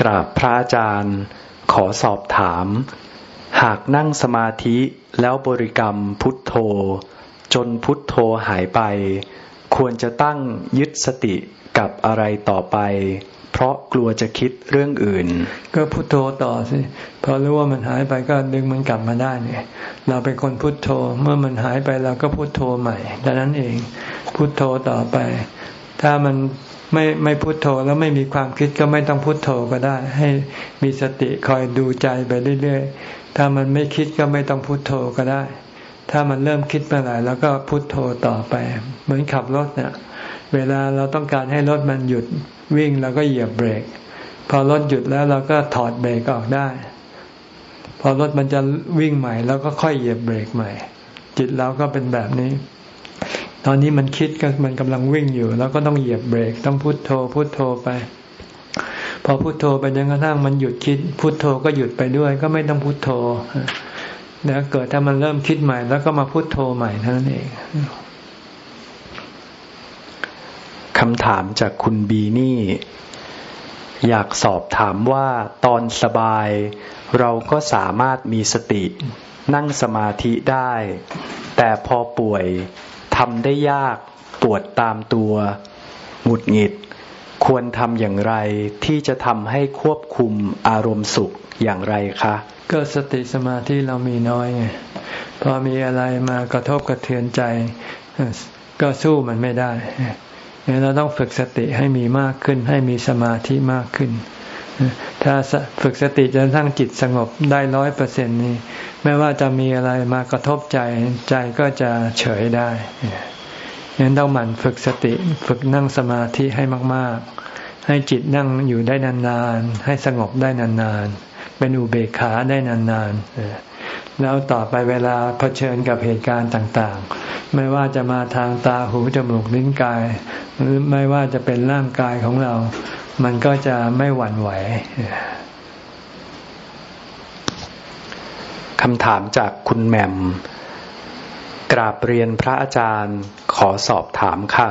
กราบพระอาจารย์ ขอสอบถาม หากนั่งสมาธิแล้วบริกรรมพุทโธ จนพุทโธหายไป ควรจะตั้งยึดสติกับอะไรต่อไป เพราะกลัวจะคิดเรื่องอื่น ก็พุทโธต่อสิพอรู้ว่ามันหายไปก็ดึงมันกลับมาได้เนี่ย เราเป็นคนพุทโธเมื่อมันหายไปเราก็พุทโธใหม่ดังนั้นเองพุทโธต่อไปถ้ามัน ไม่ไม่พุทโธแล้วไม่มีความคิดก็ไม่ต้องพุทโธก็ได้ ให้มีสติคอยดูใจไปเรื่อยๆ ถ้ามันไม่คิดก็ไม่ต้องพุทโธก็ได้ ถ้ามันเริ่มคิดเมื่อไหร่แล้วก็พุโทโธต่อไป เหมือนขับรถเนี่ยเวลาเราต้องการให้รถมันหยุดวิ่งเราก็เหยียบเบรก พอรถหยุดแล้วเราก็ถอดเบรกออกได้ พอรถมันจะวิ่งใหม่เราก็ค่อยเหยียบเบรกใหม่ จิตเราก็เป็นแบบนี้ ตอนนี้มันคิดก็มันกำลังวิ่งอยู่ แล้วก็ต้องเหยียบเบรก ต้องพุโทโธพุโทโธไป พอพุโทโธไปจนกระทั่งมันหยุดคิด พุโทโธก็หยุดไปด้วย ก็ไม่ต้องพุโทโธแล้วเกิดถ้ามันเริ่มคิดใหม่ แล้วก็มาพุโทโธใหม่เท่านั้นเองคำถามจากคุณบีนี่ อยากสอบถามว่าตอนสบาย เราก็สามารถมีสติ นั่งสมาธิได้ แต่พอป่วย ทำได้ยาก ปวดตามตัวหงุดหงิด ควรทำอย่างไรที่จะทำให้ควบคุมอารมณ์สุขอย่างไรคะ ก็สติสมาธิเรามีน้อยไงพอมีอะไรมากระทบกระเทือนใจ ก็สู้มันไม่ได้เราต้องฝึกสติให้มีมากขึ้น ให้มีสมาธิมากขึ้น ถ้าฝึกสติจนทั้งจิตสงบได้ร้อยเปอร์เซ็นต์นี้ ไม่ว่าจะมีอะไรมากระทบใจใจก็จะเฉยได้งั้นต้องหมั่นฝึกสติฝึกนั่งสมาธิให้มาก ๆ ให้จิตนั่งอยู่ได้นานๆ ให้สงบได้นานๆ เป็นอุเบกขาได้นานๆ แล้วต่อไปเวลาเผชิญกับเหตุการณ์ต่าง ๆ ไม่ว่าจะมาทางตาหูจมูกลิ้นกาย หรือไม่ว่าจะเป็นร่างกายของเรา มันก็จะไม่หวั่นไหวคำถามจากคุณแหม่ม กราบเรียนพระอาจารย์ขอสอบถามค่ะ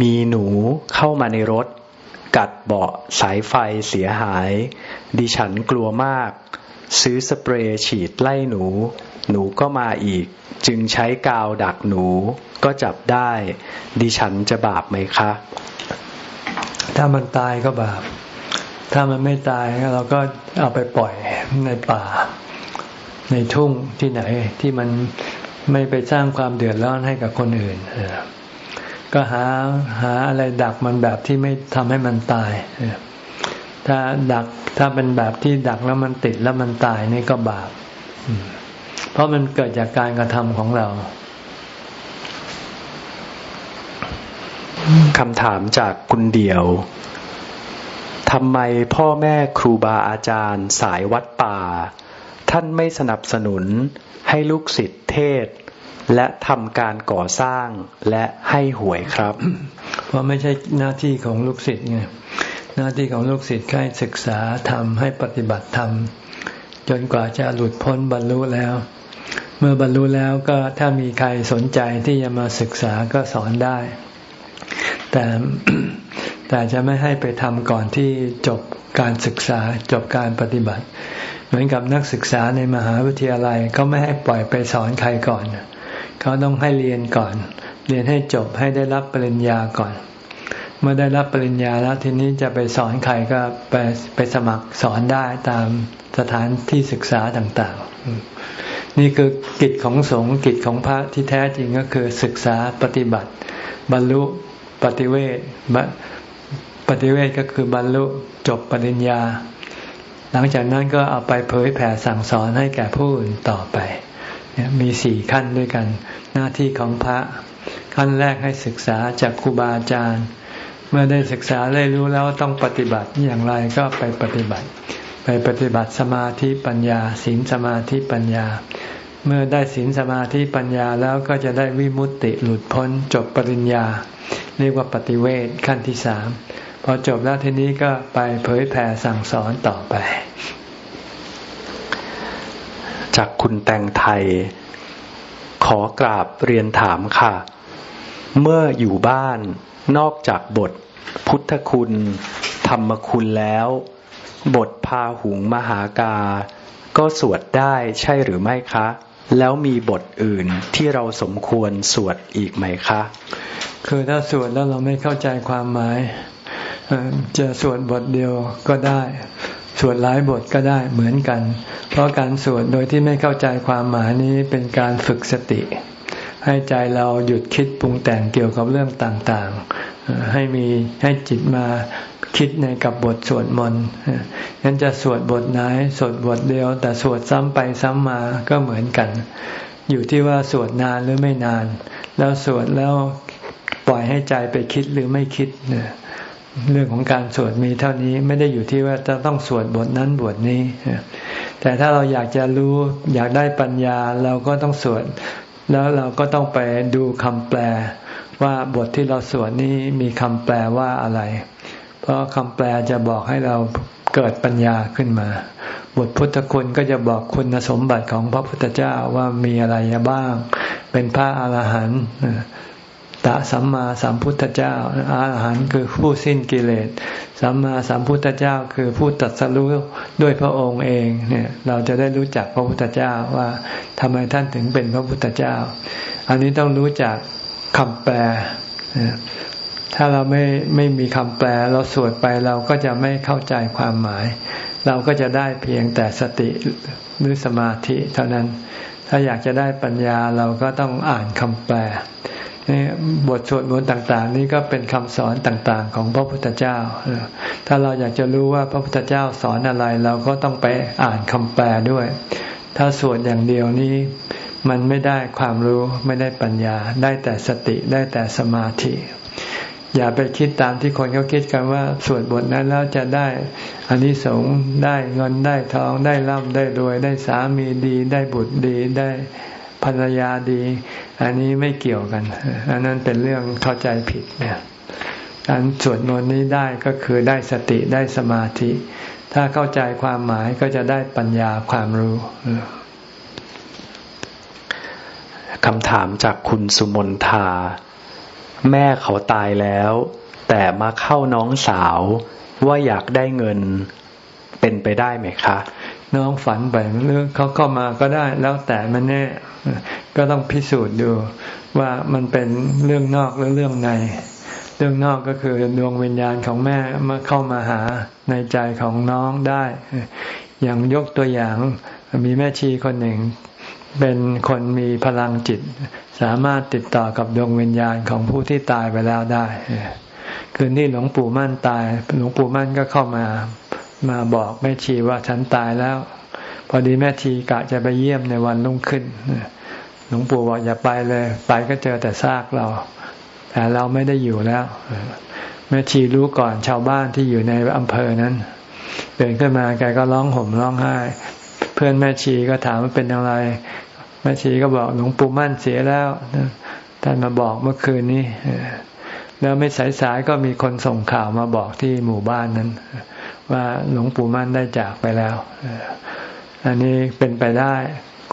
มีหนูเข้ามาในรถ กัดเบาะสายไฟเสียหาย ดิฉันกลัวมาก ซื้อสเปรย์ฉีดไล่หนู หนูก็มาอีก จึงใช้กาวดักหนูก็จับได้ ดิฉันจะบาปไหมคะ ถ้ามันตายก็บาป ถ้ามันไม่ตายเราก็เอาไปปล่อยในป่า ในทุ่งที่ไหนที่มันไม่ไปสร้างความเดือดร้อนให้กับคนอื่น ก็หาหาอะไรดักมันแบบที่ไม่ทำให้มันตาย ถ้าดักถ้าเป็นแบบที่ดักแล้วมันติดแล้วมันตายนี่ก็บาป เพราะมันเกิดจากการกระทำของเรา คำถามจากคุณเดียวทำไมพ่อแม่ครูบาอาจารย์สายวัดป่า ท่านไม่สนับสนุนให้ลูกศิษย์เทศ และทำการก่อสร้างและให้หวยครับ เพราะไม่ใช่หน้าที่ของลูกศิษย์ไงหน้าที่ของลูกศิษย์แค่ศึกษาทำให้ปฏิบัติธรรมจนกว่าจะหลุดพ้นบรรลุแล้ว เมื่อบรรลุแล้วก็ถ้ามีใครสนใจที่จะมาศึกษาก็สอนได้ แต่แต่จะไม่ให้ไปทำก่อนที่จบการศึกษาจบการปฏิบัติ เหมือนกับนักศึกษาในมหาวิทยาลัยเขาไม่ให้ปล่อยไปสอนใครก่อน เขาต้องให้เรียนก่อน เรียนให้จบให้ได้รับปริญญาก่อน เมื่อได้รับปริญญาแล้วทีนี้จะไปสอนใครก็ไปไปสมัครสอนได้ตามสถานที่ศึกษาต่างๆ นี่คือกิจของสงฆ์กิจของพระที่แท้จริงก็คือศึกษาปฏิบัติ บรรลุ ปฏิเวทปฏิเวทก็คือบรรลุจบปริญญา หลังจากนั้นก็เอาไปเผยแผ่สั่งสอนให้แก่ผู้อื่นต่อไป มีสี่ขั้นด้วยกัน หน้าที่ของพระ ขั้นแรกให้ศึกษาจากครูบาอาจารย์ เมื่อได้ศึกษาได้รู้แล้วต้องปฏิบัติอย่างไรก็ไปปฏิบัติ ไปปฏิบัติสมาธิปัญญาศีลสมาธิปัญญา เมื่อได้ศีลสมาธิปัญญาแล้วก็จะได้วิมุตติหลุดพ้นจบปริญญา เรียกว่าปฏิเวทขั้นที่สามพอจบแล้วทีนี้ก็ไปเผยแผ่สั่งสอนต่อไป จากคุณแตงไทย ขอกราบเรียนถามค่ะ เมื่ออยู่บ้านนอกจากบทพุทธคุณ ธรรมคุณแล้ว บทพาหุงมหากา ก็สวดได้ใช่หรือไม่คะ แล้วมีบทอื่นที่เราสมควรสวดอีกไหมคะ คือถ้าสวดแล้วเราไม่เข้าใจความหมายจะสวดบทเดียวก็ได้ สวดหลายบทก็ได้เหมือนกัน เพราะการสวดโดยที่ไม่เข้าใจความหมายนี้เป็นการฝึกสติ ให้ใจเราหยุดคิดปรุงแต่งเกี่ยวกับเรื่องต่างๆ ให้มีให้จิตมา คิดในกับบทสวดมนต์งั้นจะสวดบทไหนสวดบทเดียว แต่สวดซ้ำไปซ้ำมาก็เหมือนกัน อยู่ที่ว่าสวดนานหรือไม่นาน แล้วสวดแล้วปล่อยให้ใจไปคิดหรือไม่คิดเรื่องของการสวดมีเท่านี้ไม่ได้อยู่ที่ว่าจะต้องสวดบทนั้นบทนี้ แต่ถ้าเราอยากจะรู้อยากได้ปัญญาเราก็ต้องสวด แล้วเราก็ต้องไปดูคำแปลว่าบทที่เราสวดนี้มีคำแปลว่าอะไร เพราะคำแปลจะบอกให้เราเกิดปัญญาขึ้นมา บทพุทธคุณก็จะบอกคุณสมบัติของพระพุทธเจ้าว่ามีอะไรบ้าง เป็นพระอาหารหันต์ตะสัมมาสัมพุทธเจ้าอาหารคือผู้สิ้นกิเลส สัมมาสัมพุทธเจ้าคือผู้ตัดสรู้ด้วยพระองค์เองเนี่ยเราจะได้รู้จักพระพุทธเจ้าว่าทำไมท่านถึงเป็นพระพุทธเจ้า อันนี้ต้องรู้จักคำแปล ถ้าเราไม่ไม่มีคำแปลเราสวดไปเราก็จะไม่เข้าใจความหมาย เราก็จะได้เพียงแต่สติหรือสมาธิเท่านั้น ถ้าอยากจะได้ปัญญาเราก็ต้องอ่านคำแปลนี่บทสวดมนต์ต่าง ๆ นี่ก็เป็นคำสอนต่าง ๆ ของพระพุทธเจ้า ถ้าเราอยากจะรู้ว่าพระพุทธเจ้าสอนอะไร เราก็ต้องไปอ่านคำแปลด้วย ถ้าสวดอย่างเดียวนี้มันไม่ได้ความรู้ไม่ได้ปัญญา ได้แต่สติได้แต่สมาธิ อย่าไปคิดตามที่คนเขาคิดกันว่าสวดบทนั้นแล้วจะได้อันนี้สงได้เงินได้ทองได้ร่ำได้รวย ได้สามีดี ได้บุตรดีได้ภรรยาดี อันนี้ไม่เกี่ยวกัน อันนั้นเป็นเรื่องเข้าใจผิดเนี่ยการสวดมนต์นี้ได้ก็คือได้สติได้สมาธิ ถ้าเข้าใจความหมายก็จะได้ปัญญาความรู้คำถามจากคุณสุมนทา แม่เขาตายแล้ว แต่มาเข้าน้องสาวว่าอยากได้เงินเป็นไปได้ไหมคะ น้องฝันไปหรือเขาเข้ามาก็ได้ แล้วแต่มันแน่ก็ต้องพิสูจน์ดูว่ามันเป็นเรื่องนอกหรือเรื่องใน เรื่องนอกก็คือดวงวิญญาณของแม่มาเข้ามาหาในใจของน้องได้ อย่างยกตัวอย่างมีแม่ชีคนหนึ่ง เป็นคนมีพลังจิต สามารถติดต่อกับดวงวิญญาณของผู้ที่ตายไปแล้วได้ คืนที่หลวงปู่มั่นตาย หลวงปู่มั่นก็เข้ามามาบอกแม่ชีว่าฉันตายแล้ว พอดีแม่ชีกะจะไปเยี่ยมในวันรุ่งขึ้นหลวงปู่บอกอย่าไปเลย ไปก็เจอแต่ซากเรา แต่เราไม่ได้อยู่แล้วแม่ชีรู้ก่อนชาวบ้านที่อยู่ในอำเภอนั้นเดินขึ้นมาแกก็ร้องห่มร้องไห้ เพื่อนแม่ชีก็ถามว่าเป็นอะไร ม่ชีก็บอกหลวงปู่มั่นเสียแล้วท่านมาบอกเมื่อคืนนี้แล้วไม่สายๆก็มีคนส่งข่าวมาบอกที่หมู่บ้านนั้น ว่าหลวงปู่มั่นได้จากไปแล้วอันนี้เป็นไปได้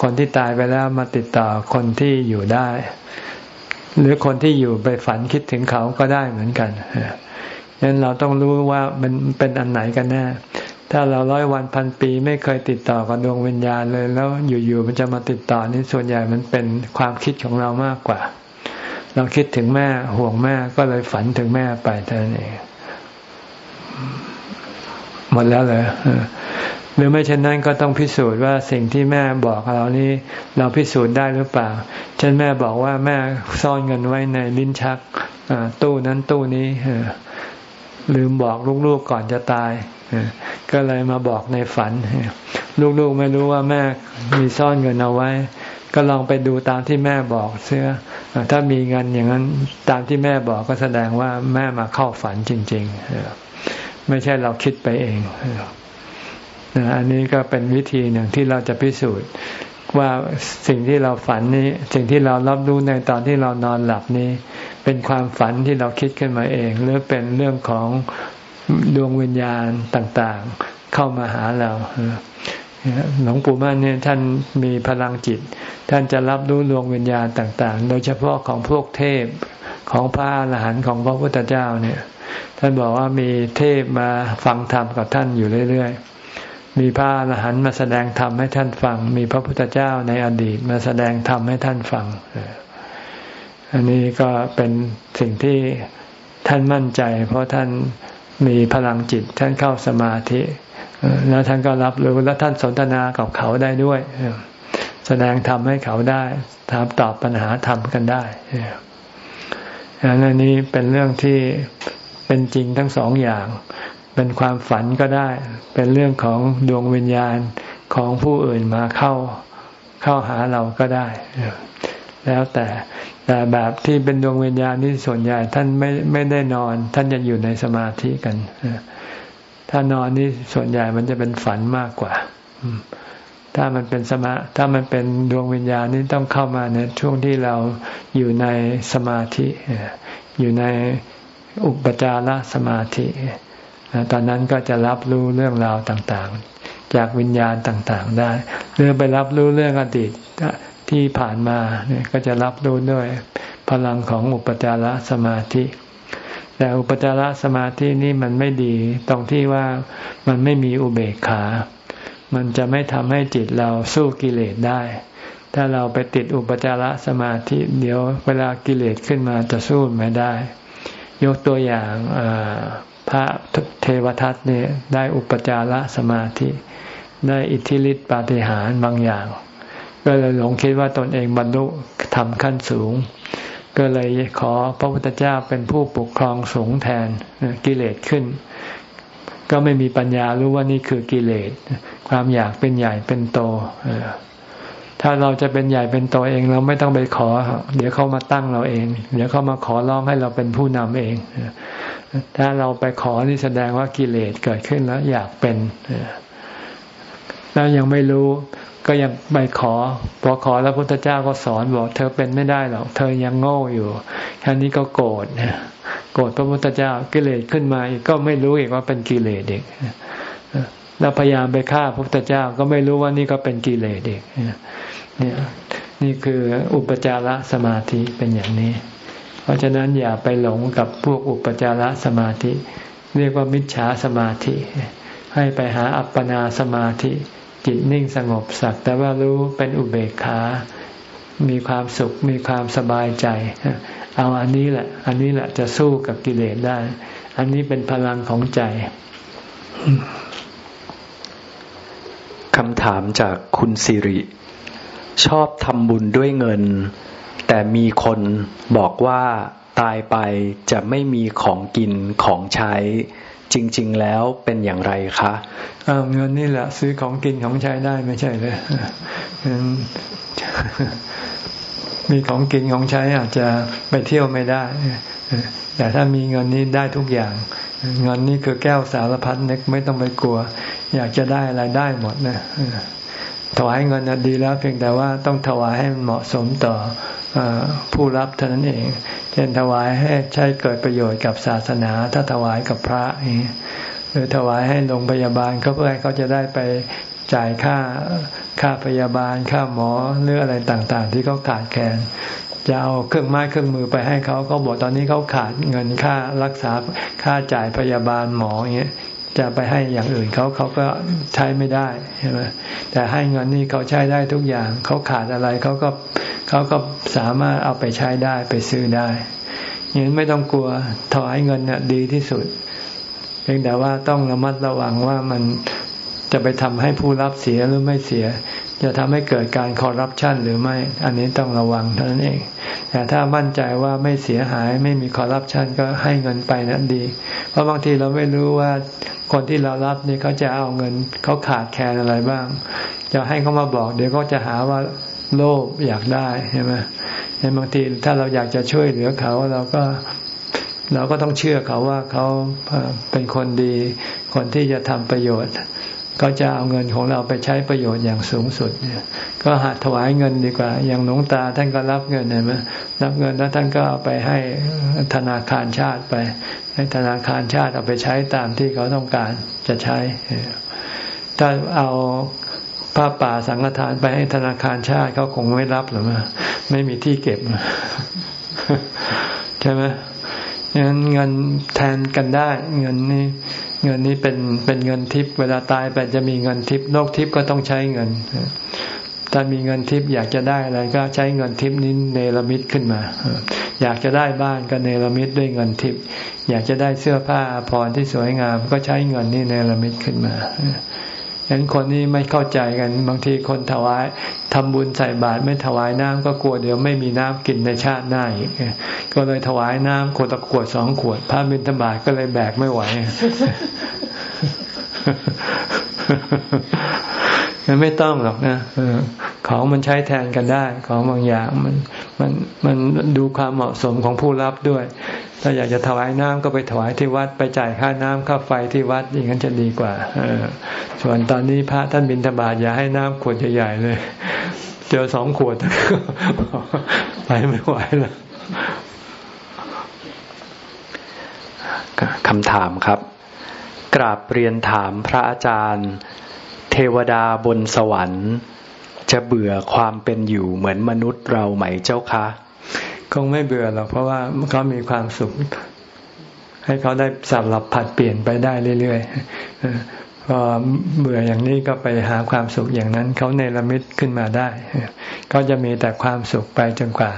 คนที่ตายไปแล้วมาติดต่อคนที่อยู่ได้ หรือคนที่อยู่ไปฝันคิดถึงเขาก็ได้เหมือนกันฉะนั้นเราต้องรู้ว่ามันเป็นอันไหนกันแน่ ถ้าเราร้อยวันพันปีไม่เคยติดต่อกับดวงวิญญาณเลย แล้วอยู่ๆมันจะมาติดต่อนี่ส่วนใหญ่มันเป็นความคิดของเรามากกว่า เราคิดถึงแม่ห่วงแม่ก็เลยฝันถึงแม่ไปเท่านั้นเองหมดแล้วเลยหรือไม่เช่นนั้นก็ต้องพิสูจน์ว่าสิ่งที่แม่บอกเรานี้ เราพิสูจน์ได้หรือเปล่า เช่นแม่บอกว่าแม่ซ่อนเงินไว้ในลิ้นชักตู้นั้นตู้นี้ลืมบอกลูกๆก่อนจะตาย ก็เลยมาบอกในฝัน ลูกๆไม่รู้ว่าแม่มีซ่อนเงินเอาไว้ ก็ลองไปดูตามที่แม่บอกเสื้อถ้ามีเงินอย่างนั้นตามที่แม่บอกก็แสดงว่าแม่มาเข้าฝันจริง ๆ ไม่ใช่เราคิดไปเองอันนี้ก็เป็นวิธีหนึ่งที่เราจะพิสูจน์ว่าสิ่งที่เราฝันนี้ สิ่งที่เรารับรู้ในตอนที่เรานอนหลับนี้ เป็นความฝันที่เราคิดขึ้นมาเอง หรือเป็นเรื่องของ ดวงวิญญาณต่างๆ เข้ามาหาเราหลวงปู่มั่นเนี่ยท่านมีพลังจิต ท่านจะรับรู้ดวงวิญญาณต่าง ๆ โดยเฉพาะของพวกเทพของพระอรหันต์ของพระพุทธเจ้าเนี่ย ท่านบอกว่ามีเทพมาฟังธรรมกับท่านอยู่เรื่อยๆ มีพระอรหันต์มาแสดงธรรมให้ท่านฟัง มีพระพุทธเจ้าในอดีตมาแสดงธรรมให้ท่านฟัง อันนี้ก็เป็นสิ่งที่ท่านมั่นใจ เพราะท่าน มีพลังจิตท่านเข้าสมาธิแล้วท่านก็รับรู้แล้วท่านสนทนากับเขาได้ด้วย แสดงธรรมให้เขาได้ถามตอบปัญหาธรรมกันได้อันนี้เป็นเรื่องที่เป็นจริงทั้งสองอย่าง เป็นความฝันก็ได้ เป็นเรื่องของดวงวิญญาณของผู้อื่นมาเข้าเข้าหาเราก็ได้ แล้วแต่แต่แบบที่เป็นดวงวิญญาณนี่ส่วนใหญ่ท่านไม่ไม่ได้นอน ท่านจะอยู่ในสมาธิกันถ้านอนนี่ส่วนใหญ่มันจะเป็นฝันมากกว่าถ้ามันเป็นสมาถ้ามันเป็นดวงวิญญาณนี่ต้องเข้ามาในช่วงที่เราอยู่ในสมาธิอยู่ในอุปจารสมาธิตอนนั้นก็จะรับรู้เรื่องราวต่างๆ จากวิญญาณต่างๆ ได้หรือไปรับรู้เรื่องอดีต ที่ผ่านมาเนี่ยก็จะรับรู้ด้วยพลังของอุปจารสมาธิ แต่อุปจารสมาธินี่มันไม่ดี ตรงที่ว่ามันไม่มีอุเบกขา มันจะไม่ทำให้จิตเราสู้กิเลสได้ ถ้าเราไปติดอุปจารสมาธิ เดี๋ยวเวลากิเลสขึ้นมาจะสู้ไม่ได้ ยกตัวอย่างพระเทวทัตเนี่ยได้อุปจารสมาธิ ได้อิทธิฤทธิปาฏิหาริย์บางอย่าง ก็เลยหลงคิดว่าตนเองบรรลุทำขั้นสูง ก็เลยขอพระพุทธเจ้าเป็นผู้ปกครองสงฆ์แทนกิเลสขึ้น ก็ไม่มีปัญญารู้ว่านี่คือกิเลส ความอยากเป็นใหญ่เป็นโตถ้าเราจะเป็นใหญ่เป็นโตเองเราไม่ต้องไปขอ เดี๋ยวเขามาตั้งเราเอง เดี๋ยวเขามาขอร้องให้เราเป็นผู้นำเอง ถ้าเราไปขอนี่แสดงว่ากิเลสเกิดขึ้นแล้วอยากเป็นแล้วยังไม่รู้ ก็ยังไปขอพอขอแล้วพุทธเจ้าก็สอนบอก เธอเป็นไม่ได้หรอก เธอยังโง่อยู่แค่นี้ก็โกรธโกรธพระพุทธเจ้ากิเลสขึ้นมาก็ไม่รู้อีกว่าเป็นกิเลสเอีกแล้วพยายามไปฆ่าพระพุทธเจ้าก็ไม่รู้ว่านี่ก็เป็นกิเลสเอีกเนี่ยนี่คืออุปจารสมาธิเป็นอย่างนี้ เพราะฉะนั้นอย่าไปหลงกับพวกอุปจารสมาธิ เรียกว่ามิจฉาสมาธิ ให้ไปหาอัปปนาสมาธิ จิตนิ่งสงบสักแต่ว่ารู้เป็นอุเบกขา มีความสุขมีความสบายใจ เอาอันนี้แหละ อันนี้แหละจะสู้กับกิเลสได้ อันนี้เป็นพลังของใจคำถามจากคุณสิริ ชอบทำบุญด้วยเงิน แต่มีคนบอกว่าตายไปจะไม่มีของกินของใช้ จริง ๆ แล้วเป็นอย่างไรคะเงินนี่แหละซื้อของกินของใช้ได้ไม่ใช่เลยมีของกินของใช้อาจจะไปเที่ยวไม่ได้แต่ถ้ามีเงินนี้ได้ทุกอย่าง เงินนี่คือแก้วสารพัดนึกไม่ต้องไปกลัว อยากจะได้อะไรได้หมดนะ ถวายเงินดีแล้วเพียงแต่ว่าต้องถวายให้มันเหมาะสมต่อผู้รับเท่านั้นเอง เช่นถวายให้ใช้เกิดประโยชน์กับศาสนา ถ้าถวายกับพระหรือถวายให้โรงพยาบาลเขาเพื่อให้เขาจะได้ไปจ่ายค่าค่าพยาบาลค่าหมอหรืออะไรต่างๆ ที่เขาขาดแคลนจะเอาเครื่องไม้เครื่องมือไปให้เขาเขาบอกตอนนี้เขาขาดเงินค่ารักษาค่าจ่ายพยาบาลหมออย่างเงี้ย จะไปให้อย่างอื่นเขาเขาก็ใช้ไม่ได้ใช่ไหมแต่ให้เงินนี่เขาใช้ได้ทุกอย่าง เขาขาดอะไรเขาก็เขาก็สามารถเอาไปใช้ได้ไปซื้อได้ยังไม่ต้องกลัวถอยเงินเนี่ยดีที่สุด เพียงแต่ว่าต้องระมัดระวังว่ามัน จะไปทำให้ผู้รับเสียหรือไม่เสีย จะทำให้เกิดการคอร์รัปชันหรือไม่ อันนี้ต้องระวังเท่านั้นเอง แต่ถ้ามั่นใจว่าไม่เสียหายไม่มีคอร์รัปชันก็ให้เงินไปนั้นดี เพราะบางทีเราไม่รู้ว่าคนที่เรารับนี่เขาจะเอาเงินเขาขาดแคลนอะไรบ้าง จะให้เขามาบอก เดี๋ยวก็จะหาว่าโลภอยากได้ใช่ไหมในบางทีถ้าเราอยากจะช่วยเหลือเขาเราก็เราก็ต้องเชื่อเขาว่าเขาเป็นคนดี คนที่จะทำประโยชน์ ก็จะเอาเงินของเราไปใช้ประโยชน์อย่างสูงสุดเนี่ย ก็หาถวายเงินดีกว่า อย่างหลวงตาท่านก็รับเงินเห็นไหมรับเงินแล้วท่านก็เอาไปให้ธนาคารชาติไป ให้ธนาคารชาติเอาไปใช้ตามที่เขาต้องการจะใช้ ถ้าเอาผ้าป่าสังฆทานไปให้ธนาคารชาติเขาคงไม่รับหรือกไม่มีที่เก็บใช่ไหม งั้นเงินแทนกันได้ เงินนี้เงินนี้เป็นเป็นเงินทิพย์เวลาตายไปจะมีเงินทิพย์โลกทิพย์ก็ต้องใช้เงิน ถ้ามีเงินทิพย์อยากจะได้อะไรก็ใช้เงินทิพย์นี้เนรมิตขึ้นมา อยากจะได้บ้านก็เนรมิตด้วยเงินทิพย์อยากจะได้เสื้อผ้าพรที่สวยงาม ก็ใช้เงินนี้เนรมิตขึ้นมา ฉะนั้นคนนี้ไม่เข้าใจกัน บางทีคนถวายทำบุญใส่บาตรไม่ถวายน้ำก็กลัวเดี๋ยวไม่มีน้ำกินในชาติหน้าอีกก็เลยถวายน้ำขวดตะขวดสองขวดพระบิณฑบาตก็เลยแบกไม่ไหว มันไม่ต้องหรอกนะของมันใช้แทนกันได้ ของบางอย่างมันมันมันดูความเหมาะสมของผู้รับด้วย ถ้าอยากจะถวายน้ำก็ไปถวายที่วัดไปจ่ายค่าน้ำค่าไฟที่วัดอย่างนั้นจะดีกว่าส่วนตอนนี้พระท่านบิณฑบาตอย่าให้น้ำขวดใหญ่ๆเลย เจอสองขวดไปไม่ไหวแล้วคำถามครับ กราบเรียนถามพระอาจารย์ เทวดาบนสวรรค์ จะเบื่อความเป็นอยู่เหมือนมนุษย์เราไหมเจ้าคะคงไม่เบื่อหรอกเพราะว่าเขามีความสุข ให้เขาได้สับหลับผัดเปลี่ยนไปได้เรื่อยๆพอเบื่ออย่างนี้ก็ไปหาความสุขอย่างนั้น เขาเนรมิตขึ้นมาได้ ก็จะมีแต่ความสุขไปจนกว่า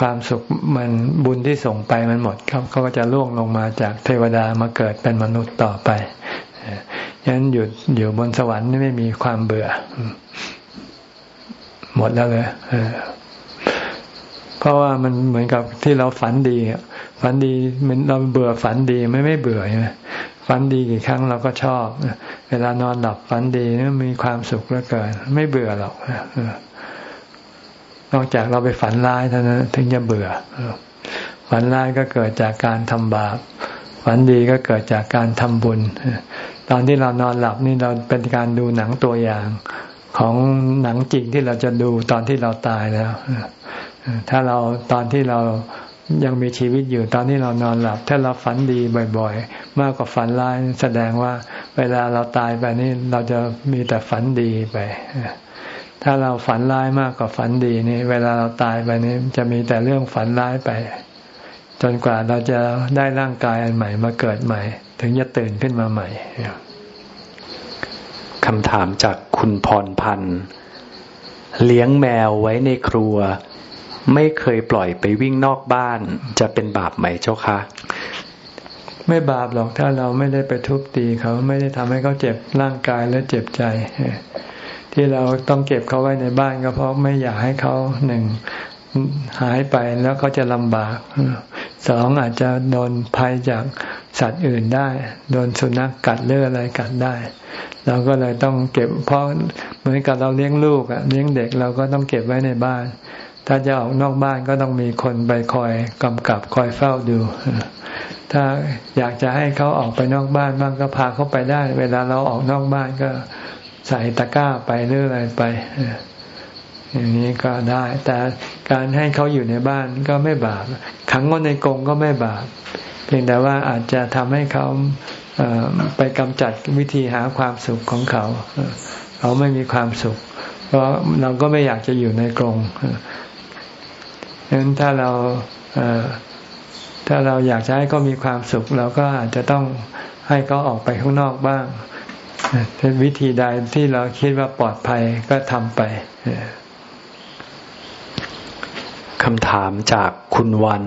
ความสุขมันบุญที่ส่งไปมันหมดเขาเขาก็จะล่วงลงมาจากเทวดามาเกิดเป็นมนุษย์ต่อไป ฉะนั้นอยู่อยู่บนสวรรค์ไม่มีความเบื่อ หมดแล้วเลยเพราะว่ามันเหมือนกับที่เราฝันดีฝันดีมันเราเบื่อฝันดีไม่ไม่เบื่อใช่ไหมฝันดีกี่ครั้งเราก็ชอบเวลานอนหลับฝันดีนี่มีความสุขเหลือเกิน ไม่เบื่อหรอกนอกจากเราไปฝันร้ายเท่านั้นถึงจะเบื่อฝันร้ายก็เกิดจากการทำบาปฝันดีก็เกิดจากการทำบุญ ตอนที่เรานอนหลับนี่เราเป็นการดูหนังตัวอย่างของหนังจริงที่เราจะดูตอนที่เราตายแล้ว ถ้าเราตอนที่เรายังมีชีวิตอยู่ตอนที่เรานอนหลับ ถ้าเราฝันดีบ่อยๆ มากกว่าฝันร้ายแสดงว่า เวลาเราตายไปนี่เราจะมีแต่ฝันดีไป ถ้าเราฝันร้ายมากกว่าฝันดีนี่เวลาเราตายไปนี่จะมีแต่เรื่องฝันร้ายไป จนกว่าเราจะได้ร่างกายอันใหม่มาเกิดใหม่ ถึงจะตื่นขึ้นมาใหม่คำถามจากคุณพรพันธ์เลี้ยงแมวไว้ในครัว ไม่เคยปล่อยไปวิ่งนอกบ้าน จะเป็นบาปไหมเจ้าคะไม่บาปหรอกถ้าเราไม่ได้ไปทุบตีเขาไม่ได้ทำให้เขาเจ็บร่างกายและเจ็บใจ ที่เราต้องเก็บเขาไว้ในบ้านก็เพราะไม่อยากให้เขาหนึ่งหายไปแล้วเขาจะลำบากสองอาจจะโดนภัยจาก สัตว์อื่นได้ โดนสุนัขกกัดเลืออะไรกัดได้ เราก็เลยต้องเก็บเพราะเหมือนกับเราเลี้ยงลูกอะเลี้ยงเด็กเราก็ต้องเก็บไว้ในบ้าน ถ้าจะออกนอกบ้านก็ต้องมีคนไปคอยกำกับคอยเฝ้าดู ถ้าอยากจะให้เขาออกไปนอกบ้านบ้างก็พาเขาไปได้ เวลาเราออกนอกบ้านก็ใส่ตะกร้าไปหรืออะไรไป อย่างนี้ก็ได้ แต่การให้เขาอยู่ในบ้านก็ไม่บาป ขังเขาในกรงก็ไม่บาป เพียงแต่ว่าอาจจะทำให้เขาไปกำจัดวิธีหาความสุขของเขา เขาไม่มีความสุข เพราะเราก็ไม่อยากจะอยู่ในกรงฉะนั้นถ้าเราถ้าเราอยากจะให้เขามีความสุข เราก็อาจจะต้องให้เขาออกไปข้างนอกบ้างเป็นวิธีใดที่เราคิดว่าปลอดภัยก็ทำไปำถามจากคุณวัน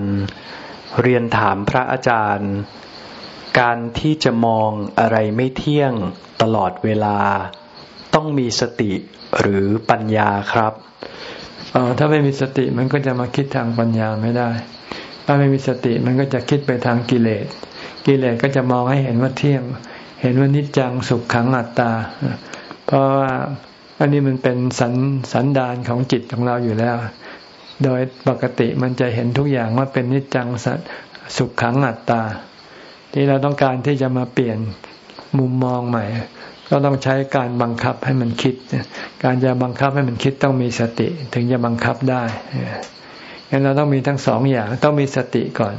เรียนถามพระอาจารย์ การที่จะมองอะไรไม่เที่ยงตลอดเวลา ต้องมีสติหรือปัญญาครับออถ้าไม่มีสติมันก็จะมาคิดทางปัญญาไม่ได้ ถ้าไม่มีสติมันก็จะคิดไปทางกิเลส กิเลสก็จะมองให้เห็นว่าเที่ยง เห็นว่านิจจังสุขขังอัตตา เพราะว่าอันนี้มันเป็นสันสันดานของจิตของเราอยู่แล้ว โดยปกติมันจะเห็นทุกอย่างว่าเป็นนิจจังสุขขังอัตตา ที่เราต้องการที่จะมาเปลี่ยนมุมมองใหม่ ก็ต้องใช้การบังคับให้มันคิด การจะบังคับให้มันคิดต้องมีสติ ถึงจะบังคับได้งั้นเราต้องมีทั้งสองอย่างต้องมีสติก่อน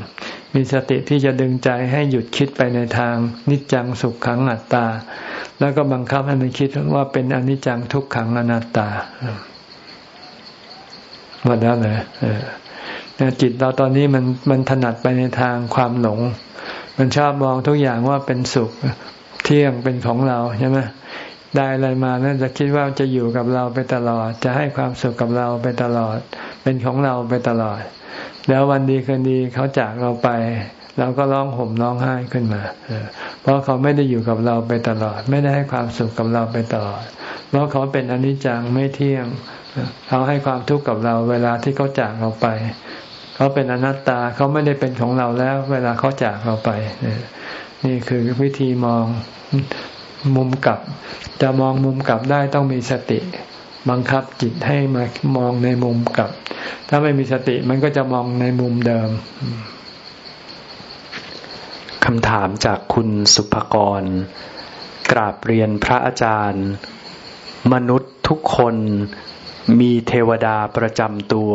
มีสติที่จะดึงใจให้หยุดคิดไปในทาง นิจจังสุขขังอัตตา แล้วก็บังคับให้มันคิดว่าเป็นอนิจจังทุกขังอนัตตา หมดแล้วเลยจิตเราตอนนี้มันมันถนัดไปในทางความหลง มันชอบมองทุกอย่างว่าเป็นสุขเที่ยงเป็นของเราใช่ไหมได้อะไรมานั่นจะคิดว่าจะอยู่กับเราไปตลอด จะให้ความสุขกับเราไปตลอด เป็นของเราไปตลอด แล้ววันดีคืนดีเขาจากเราไป เราก็ร้องห่มร้องไห้ขึ้นมาเพราะเขาไม่ได้อยู่กับเราไปตลอด ไม่ได้ให้ความสุขกับเราไปตลอด เพราะเขาเป็นอนิจจังไม่เที่ยง เขาให้ความทุกข์กับเรา เวลาที่เขาจากเราไป เขาเป็นอนัตตาเขาไม่ได้เป็นของเราแล้ว เวลาเขาจากเราไป นี่คือวิธีมองมุมกลับ จะมองมุมกลับได้ต้องมีสติ บังคับจิตให้มามองในมุมกลับ ถ้าไม่มีสติมันก็จะมองในมุมเดิมคำถามจากคุณสุภกร กราบเรียนพระอาจารย์ มนุษย์ทุกคน มีเทวดาประจำตัว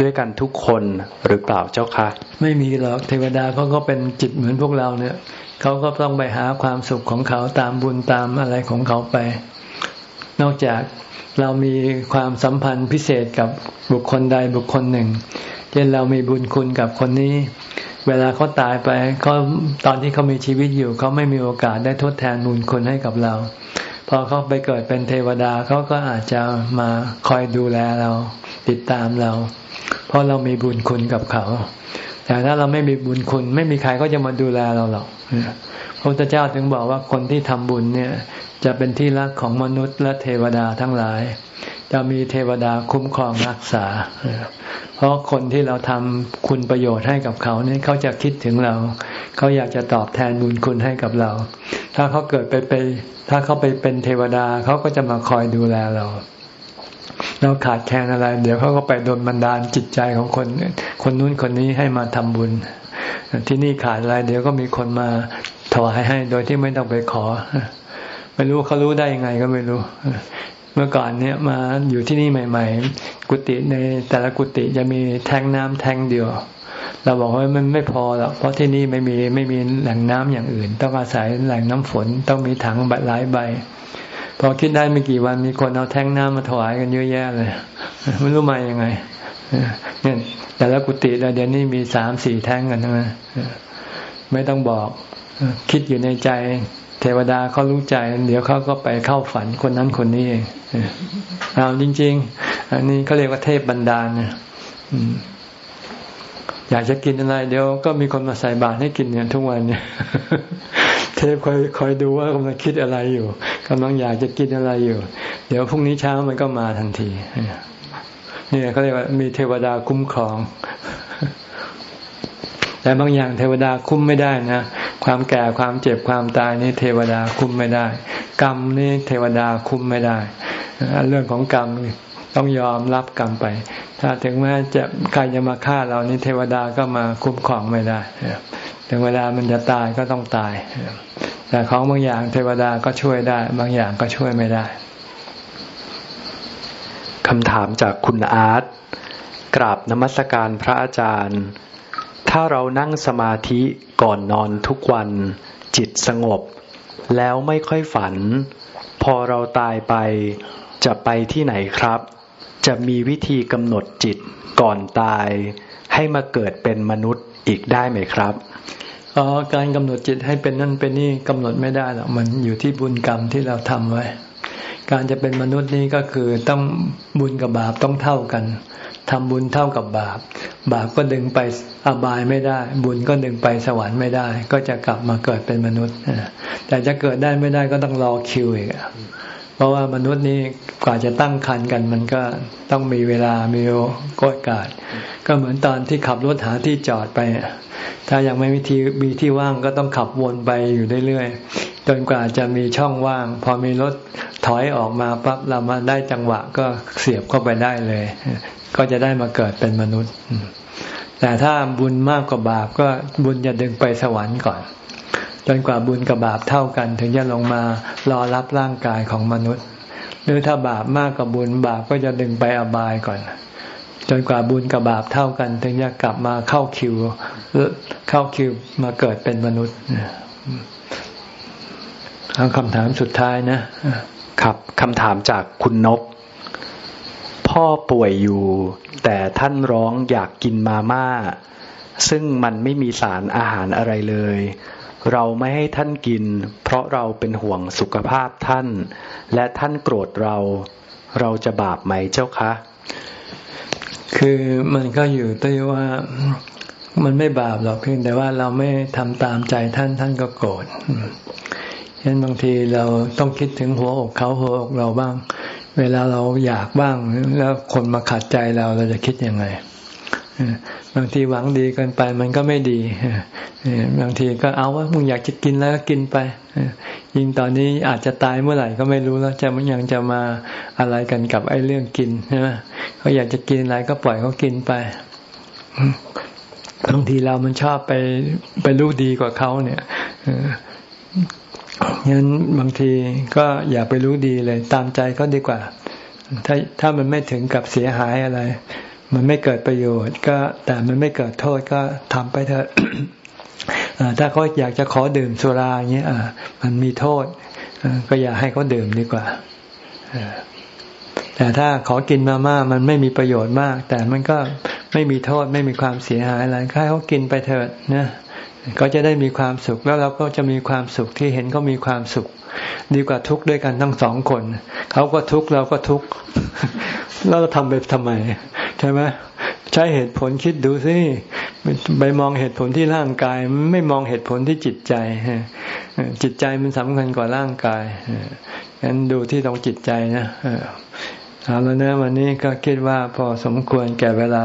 ด้วยกันทุกคนหรือเปล่าเจ้าคะ ไม่มีหรอกเทวดาเขาก็เป็นจิตเหมือนพวกเราเนี่ยเขาก็ต้องไปหาความสุขของเขาตามบุญตามอะไรของเขาไป นอกจากเรามีความสัมพันธ์พิเศษกับบุคคลใดบุคคลหนึ่ง เช่นเรามีบุญคุณกับคนนี้ เวลาเขาตายไปเขาตอนที่เขามีชีวิตอยู่เขาไม่มีโอกาสได้ทดแทนบุญคุณให้กับเรา พอเขาไปเกิดเป็นเทวดาเขาก็อาจจะมาคอยดูแลเรา ติดตามเรา เพราะเรามีบุญคุณกับเขา แต่ถ้าเราไม่มีบุญคุณ ไม่มีใครก็จะมาดูแลเราหรอกพระพุทธเจ้าถึงบอกว่าคนที่ทำบุญเนี่ย จะเป็นที่รักของมนุษย์และเทวดาทั้งหลาย จะมีเทวดาคุ้มครองรักษา เพราะคนที่เราทำคุณประโยชน์ให้กับเขาเนี่ยเขาจะคิดถึงเรา เขาอยากจะตอบแทนบุญคุณให้กับเรา ถ้าเขาเกิดไปไป ถ้าเขาไปเป็นเทวดาเขาก็จะมาคอยดูแลเรา เราขาดแคลนอะไร เดี๋ยวเขาก็ไปโดนบันดาลจิตใจของคน คนนู้นคนนี้ให้มาทำบุญ ที่นี่ขาดอะไร เดี๋ยวก็มีคนมาถวายให้โดยที่ไม่ต้องไปขอไม่รู้เขารู้ได้ยังไงก็ไม่รู้ มื่อก่อนเนี้ยมาอยู่ที่นี่ใหม่ ๆ กุฏิในแต่ละกุฏิจะมีแทงน้ำแทงเดียว เราบอกว่ามันไม่พอหรอกเพราะที่นี่ไม่มีไม่มีแหล่งน้ำอย่างอื่น ต้องอาศัยแหล่งน้ำฝนต้องมีถังใบหลายใบพอคิดได้ไม่กี่วันมีคนเอาแทงน้ำมาถวายกันเยอะแยะเลยไม่รู้มาอยังไงเนี่ยแต่ละกุฏิเราเดี๋ยวนี้มีสามสี่แทงกันทั้งนั้นไม่ต้องบอกคิดอยู่ในใจ เทวดาเขารู้ใจ เดี๋ยวเขาก็ไปเข้าฝันคนนั้นคนนี้เองเอาจริง ๆ อันนี้เขาเรียกว่าเทพบันดาลนะอยากจะกินอะไร เดี๋ยวก็มีคนมาใส่บาตรให้กินเนี่ยทุกวันเนี่ย เทพคอยคอยดูว่ากำลังคิดอะไรอยู่กำลังอยากจะกินอะไรอยู่ เดี๋ยวพรุ่งนี้เช้ามันก็มาทันทีเนี่ยเขาเรียกว่ามีเทวดาคุ้มครอง แต่บางอย่างเทวดาคุ้มไม่ได้นะ ความแก่ความเจ็บความตายนี่เทวดาคุ้มไม่ได้ กรรมนี่เทวดาคุ้มไม่ได้ เรื่องของกรรมต้องยอมรับกรรมไป ถ้าถึงแม้จะใครจะมาฆ่าเรานี่เทวดาก็มาคุ้มครองไม่ได้ถึงเวลามันจะตายก็ต้องตาย แต่ของบางอย่างเทวดาก็ช่วยได้ บางอย่างก็ช่วยไม่ได้คำถามจากคุณอาร์ตกราบนมัสการพระอาจารย์ ถ้าเรานั่งสมาธิก่อนนอนทุกวัน จิตสงบ แล้วไม่ค่อยฝัน พอเราตายไป จะไปที่ไหนครับ จะมีวิธีกำหนดจิตก่อนตาย ให้มาเกิดเป็นมนุษย์อีกได้ไหมครับอ๋อการกำหนดจิตให้เป็นนั่นเป็นนี่กำหนดไม่ได้หรอกมันอยู่ที่บุญกรรมที่เราทำไว้ การจะเป็นมนุษย์นี่ก็คือต้องบุญกับบาปต้องเท่ากัน ทำบุญเท่ากับบาป บาปก็ดึงไปอบายไม่ได้ บุญก็ดึงไปสวรรค์ไม่ได้ ก็จะกลับมาเกิดเป็นมนุษย์แต่จะเกิดได้ไม่ได้ก็ต้องรอคิวอีกเพราะว่ามนุษย์นี่กว่าจะตั้งคันกัน มันก็ต้องมีเวลามีโอกาส ก็เหมือนตอนที่ขับรถหาที่จอดไป ถ้ายังไม่มีที่มีที่ว่างก็ต้องขับวนไปอยู่เรื่อยๆจนกว่าจะมีช่องว่าง พอมีรถถอยออกมาปั๊บเรามาได้จังหวะก็เสียบเข้าไปได้เลย ก็จะได้มาเกิดเป็นมนุษย์ แต่ถ้าบุญมากกว่าบาปก็บุญจะดึงไปสวรรค์ก่อน จนกว่าบุญกับบาปเท่ากัน ถึงจะลงมารอรับร่างกายของมนุษย์ หรือถ้าบาปมากกว่าบุญบาปก็จะดึงไปอบายก่อน จนกว่าบุญกับบาปเท่ากัน ถึงจะกลับมาเข้าคิวเข้าคิวมาเกิดเป็นมนุษย์เอาคำถามสุดท้ายนะครับคำถามจากคุณนก พ่อป่วยอยู่ แต่ท่านร้องอยากกินมาม่า ซึ่งมันไม่มีสารอาหารอะไรเลย เราไม่ให้ท่านกิน เพราะเราเป็นห่วงสุขภาพท่าน และท่านโกรธเรา เราจะบาปไหมเจ้าคะ คือมันก็อยู่ที่ว่ามันไม่บาปหรอกเพียงแต่ว่าเราไม่ทำตามใจท่านท่านก็โกรธฉะนั้นบางทีเราต้องคิดถึงหัวอกเขาหัวอกเราบ้าง เวลาเราอยากบ้าง แล้วคนมาขัดใจเราเราจะคิดยังไงบางทีหวังดีเกินไปมันก็ไม่ดีบางทีก็เอาว่ามึงอยากจะกินแล้วก็กินไปยิ่งตอนนี้อาจจะตายเมื่อไหร่ก็ไม่รู้แล้วจะมันยังจะมาอะไรกันกับไอ้เรื่องกินใช่ไหมเขาอยากจะกินอะไรก็ปล่อยเขากินไปบางทีเรามันชอบไปไปรู้ดีกว่าเขาเนี่ย งั้นบางทีก็อย่าไปรู้ดีเลย ตามใจก็ดีกว่า ถ้าถ้ามันไม่ถึงกับเสียหายอะไร มันไม่เกิดประโยชน์ ก็แต่มันไม่เกิดโทษก็ทำไปเถอะถ้าเขาอยากจะขอดื่มสุราอย่างเงี้ยมันมีโทษก็อย่าให้เขาดื่มดีกว่าแต่ถ้าขอกินมาม่ามันไม่มีประโยชน์มาก แต่มันก็ไม่มีโทษไม่มีความเสียหายอะไรใครเขากินไปเถิดนะ ก็จะได้มีความสุขแล้วเราก็จะมีความสุขที่เห็นเขามีความสุข ดีกว่าทุกข์ด้วยกันทั้งสองคน เขาก็ทุกข์เราก็ทุกข์แล้วเราทำไปทำไม ใช่ไหมใช้เหตุผลคิดดูสิไปมองเหตุผลที่ร่างกาย ไม่มองเหตุผลที่จิตใจจิตใจมันสำคัญกว่าร่างกายงั้นดูที่ตรงจิตใจนะเอาแล้วนะวันนี้ก็คิดว่าพอสมควรแก่เวลา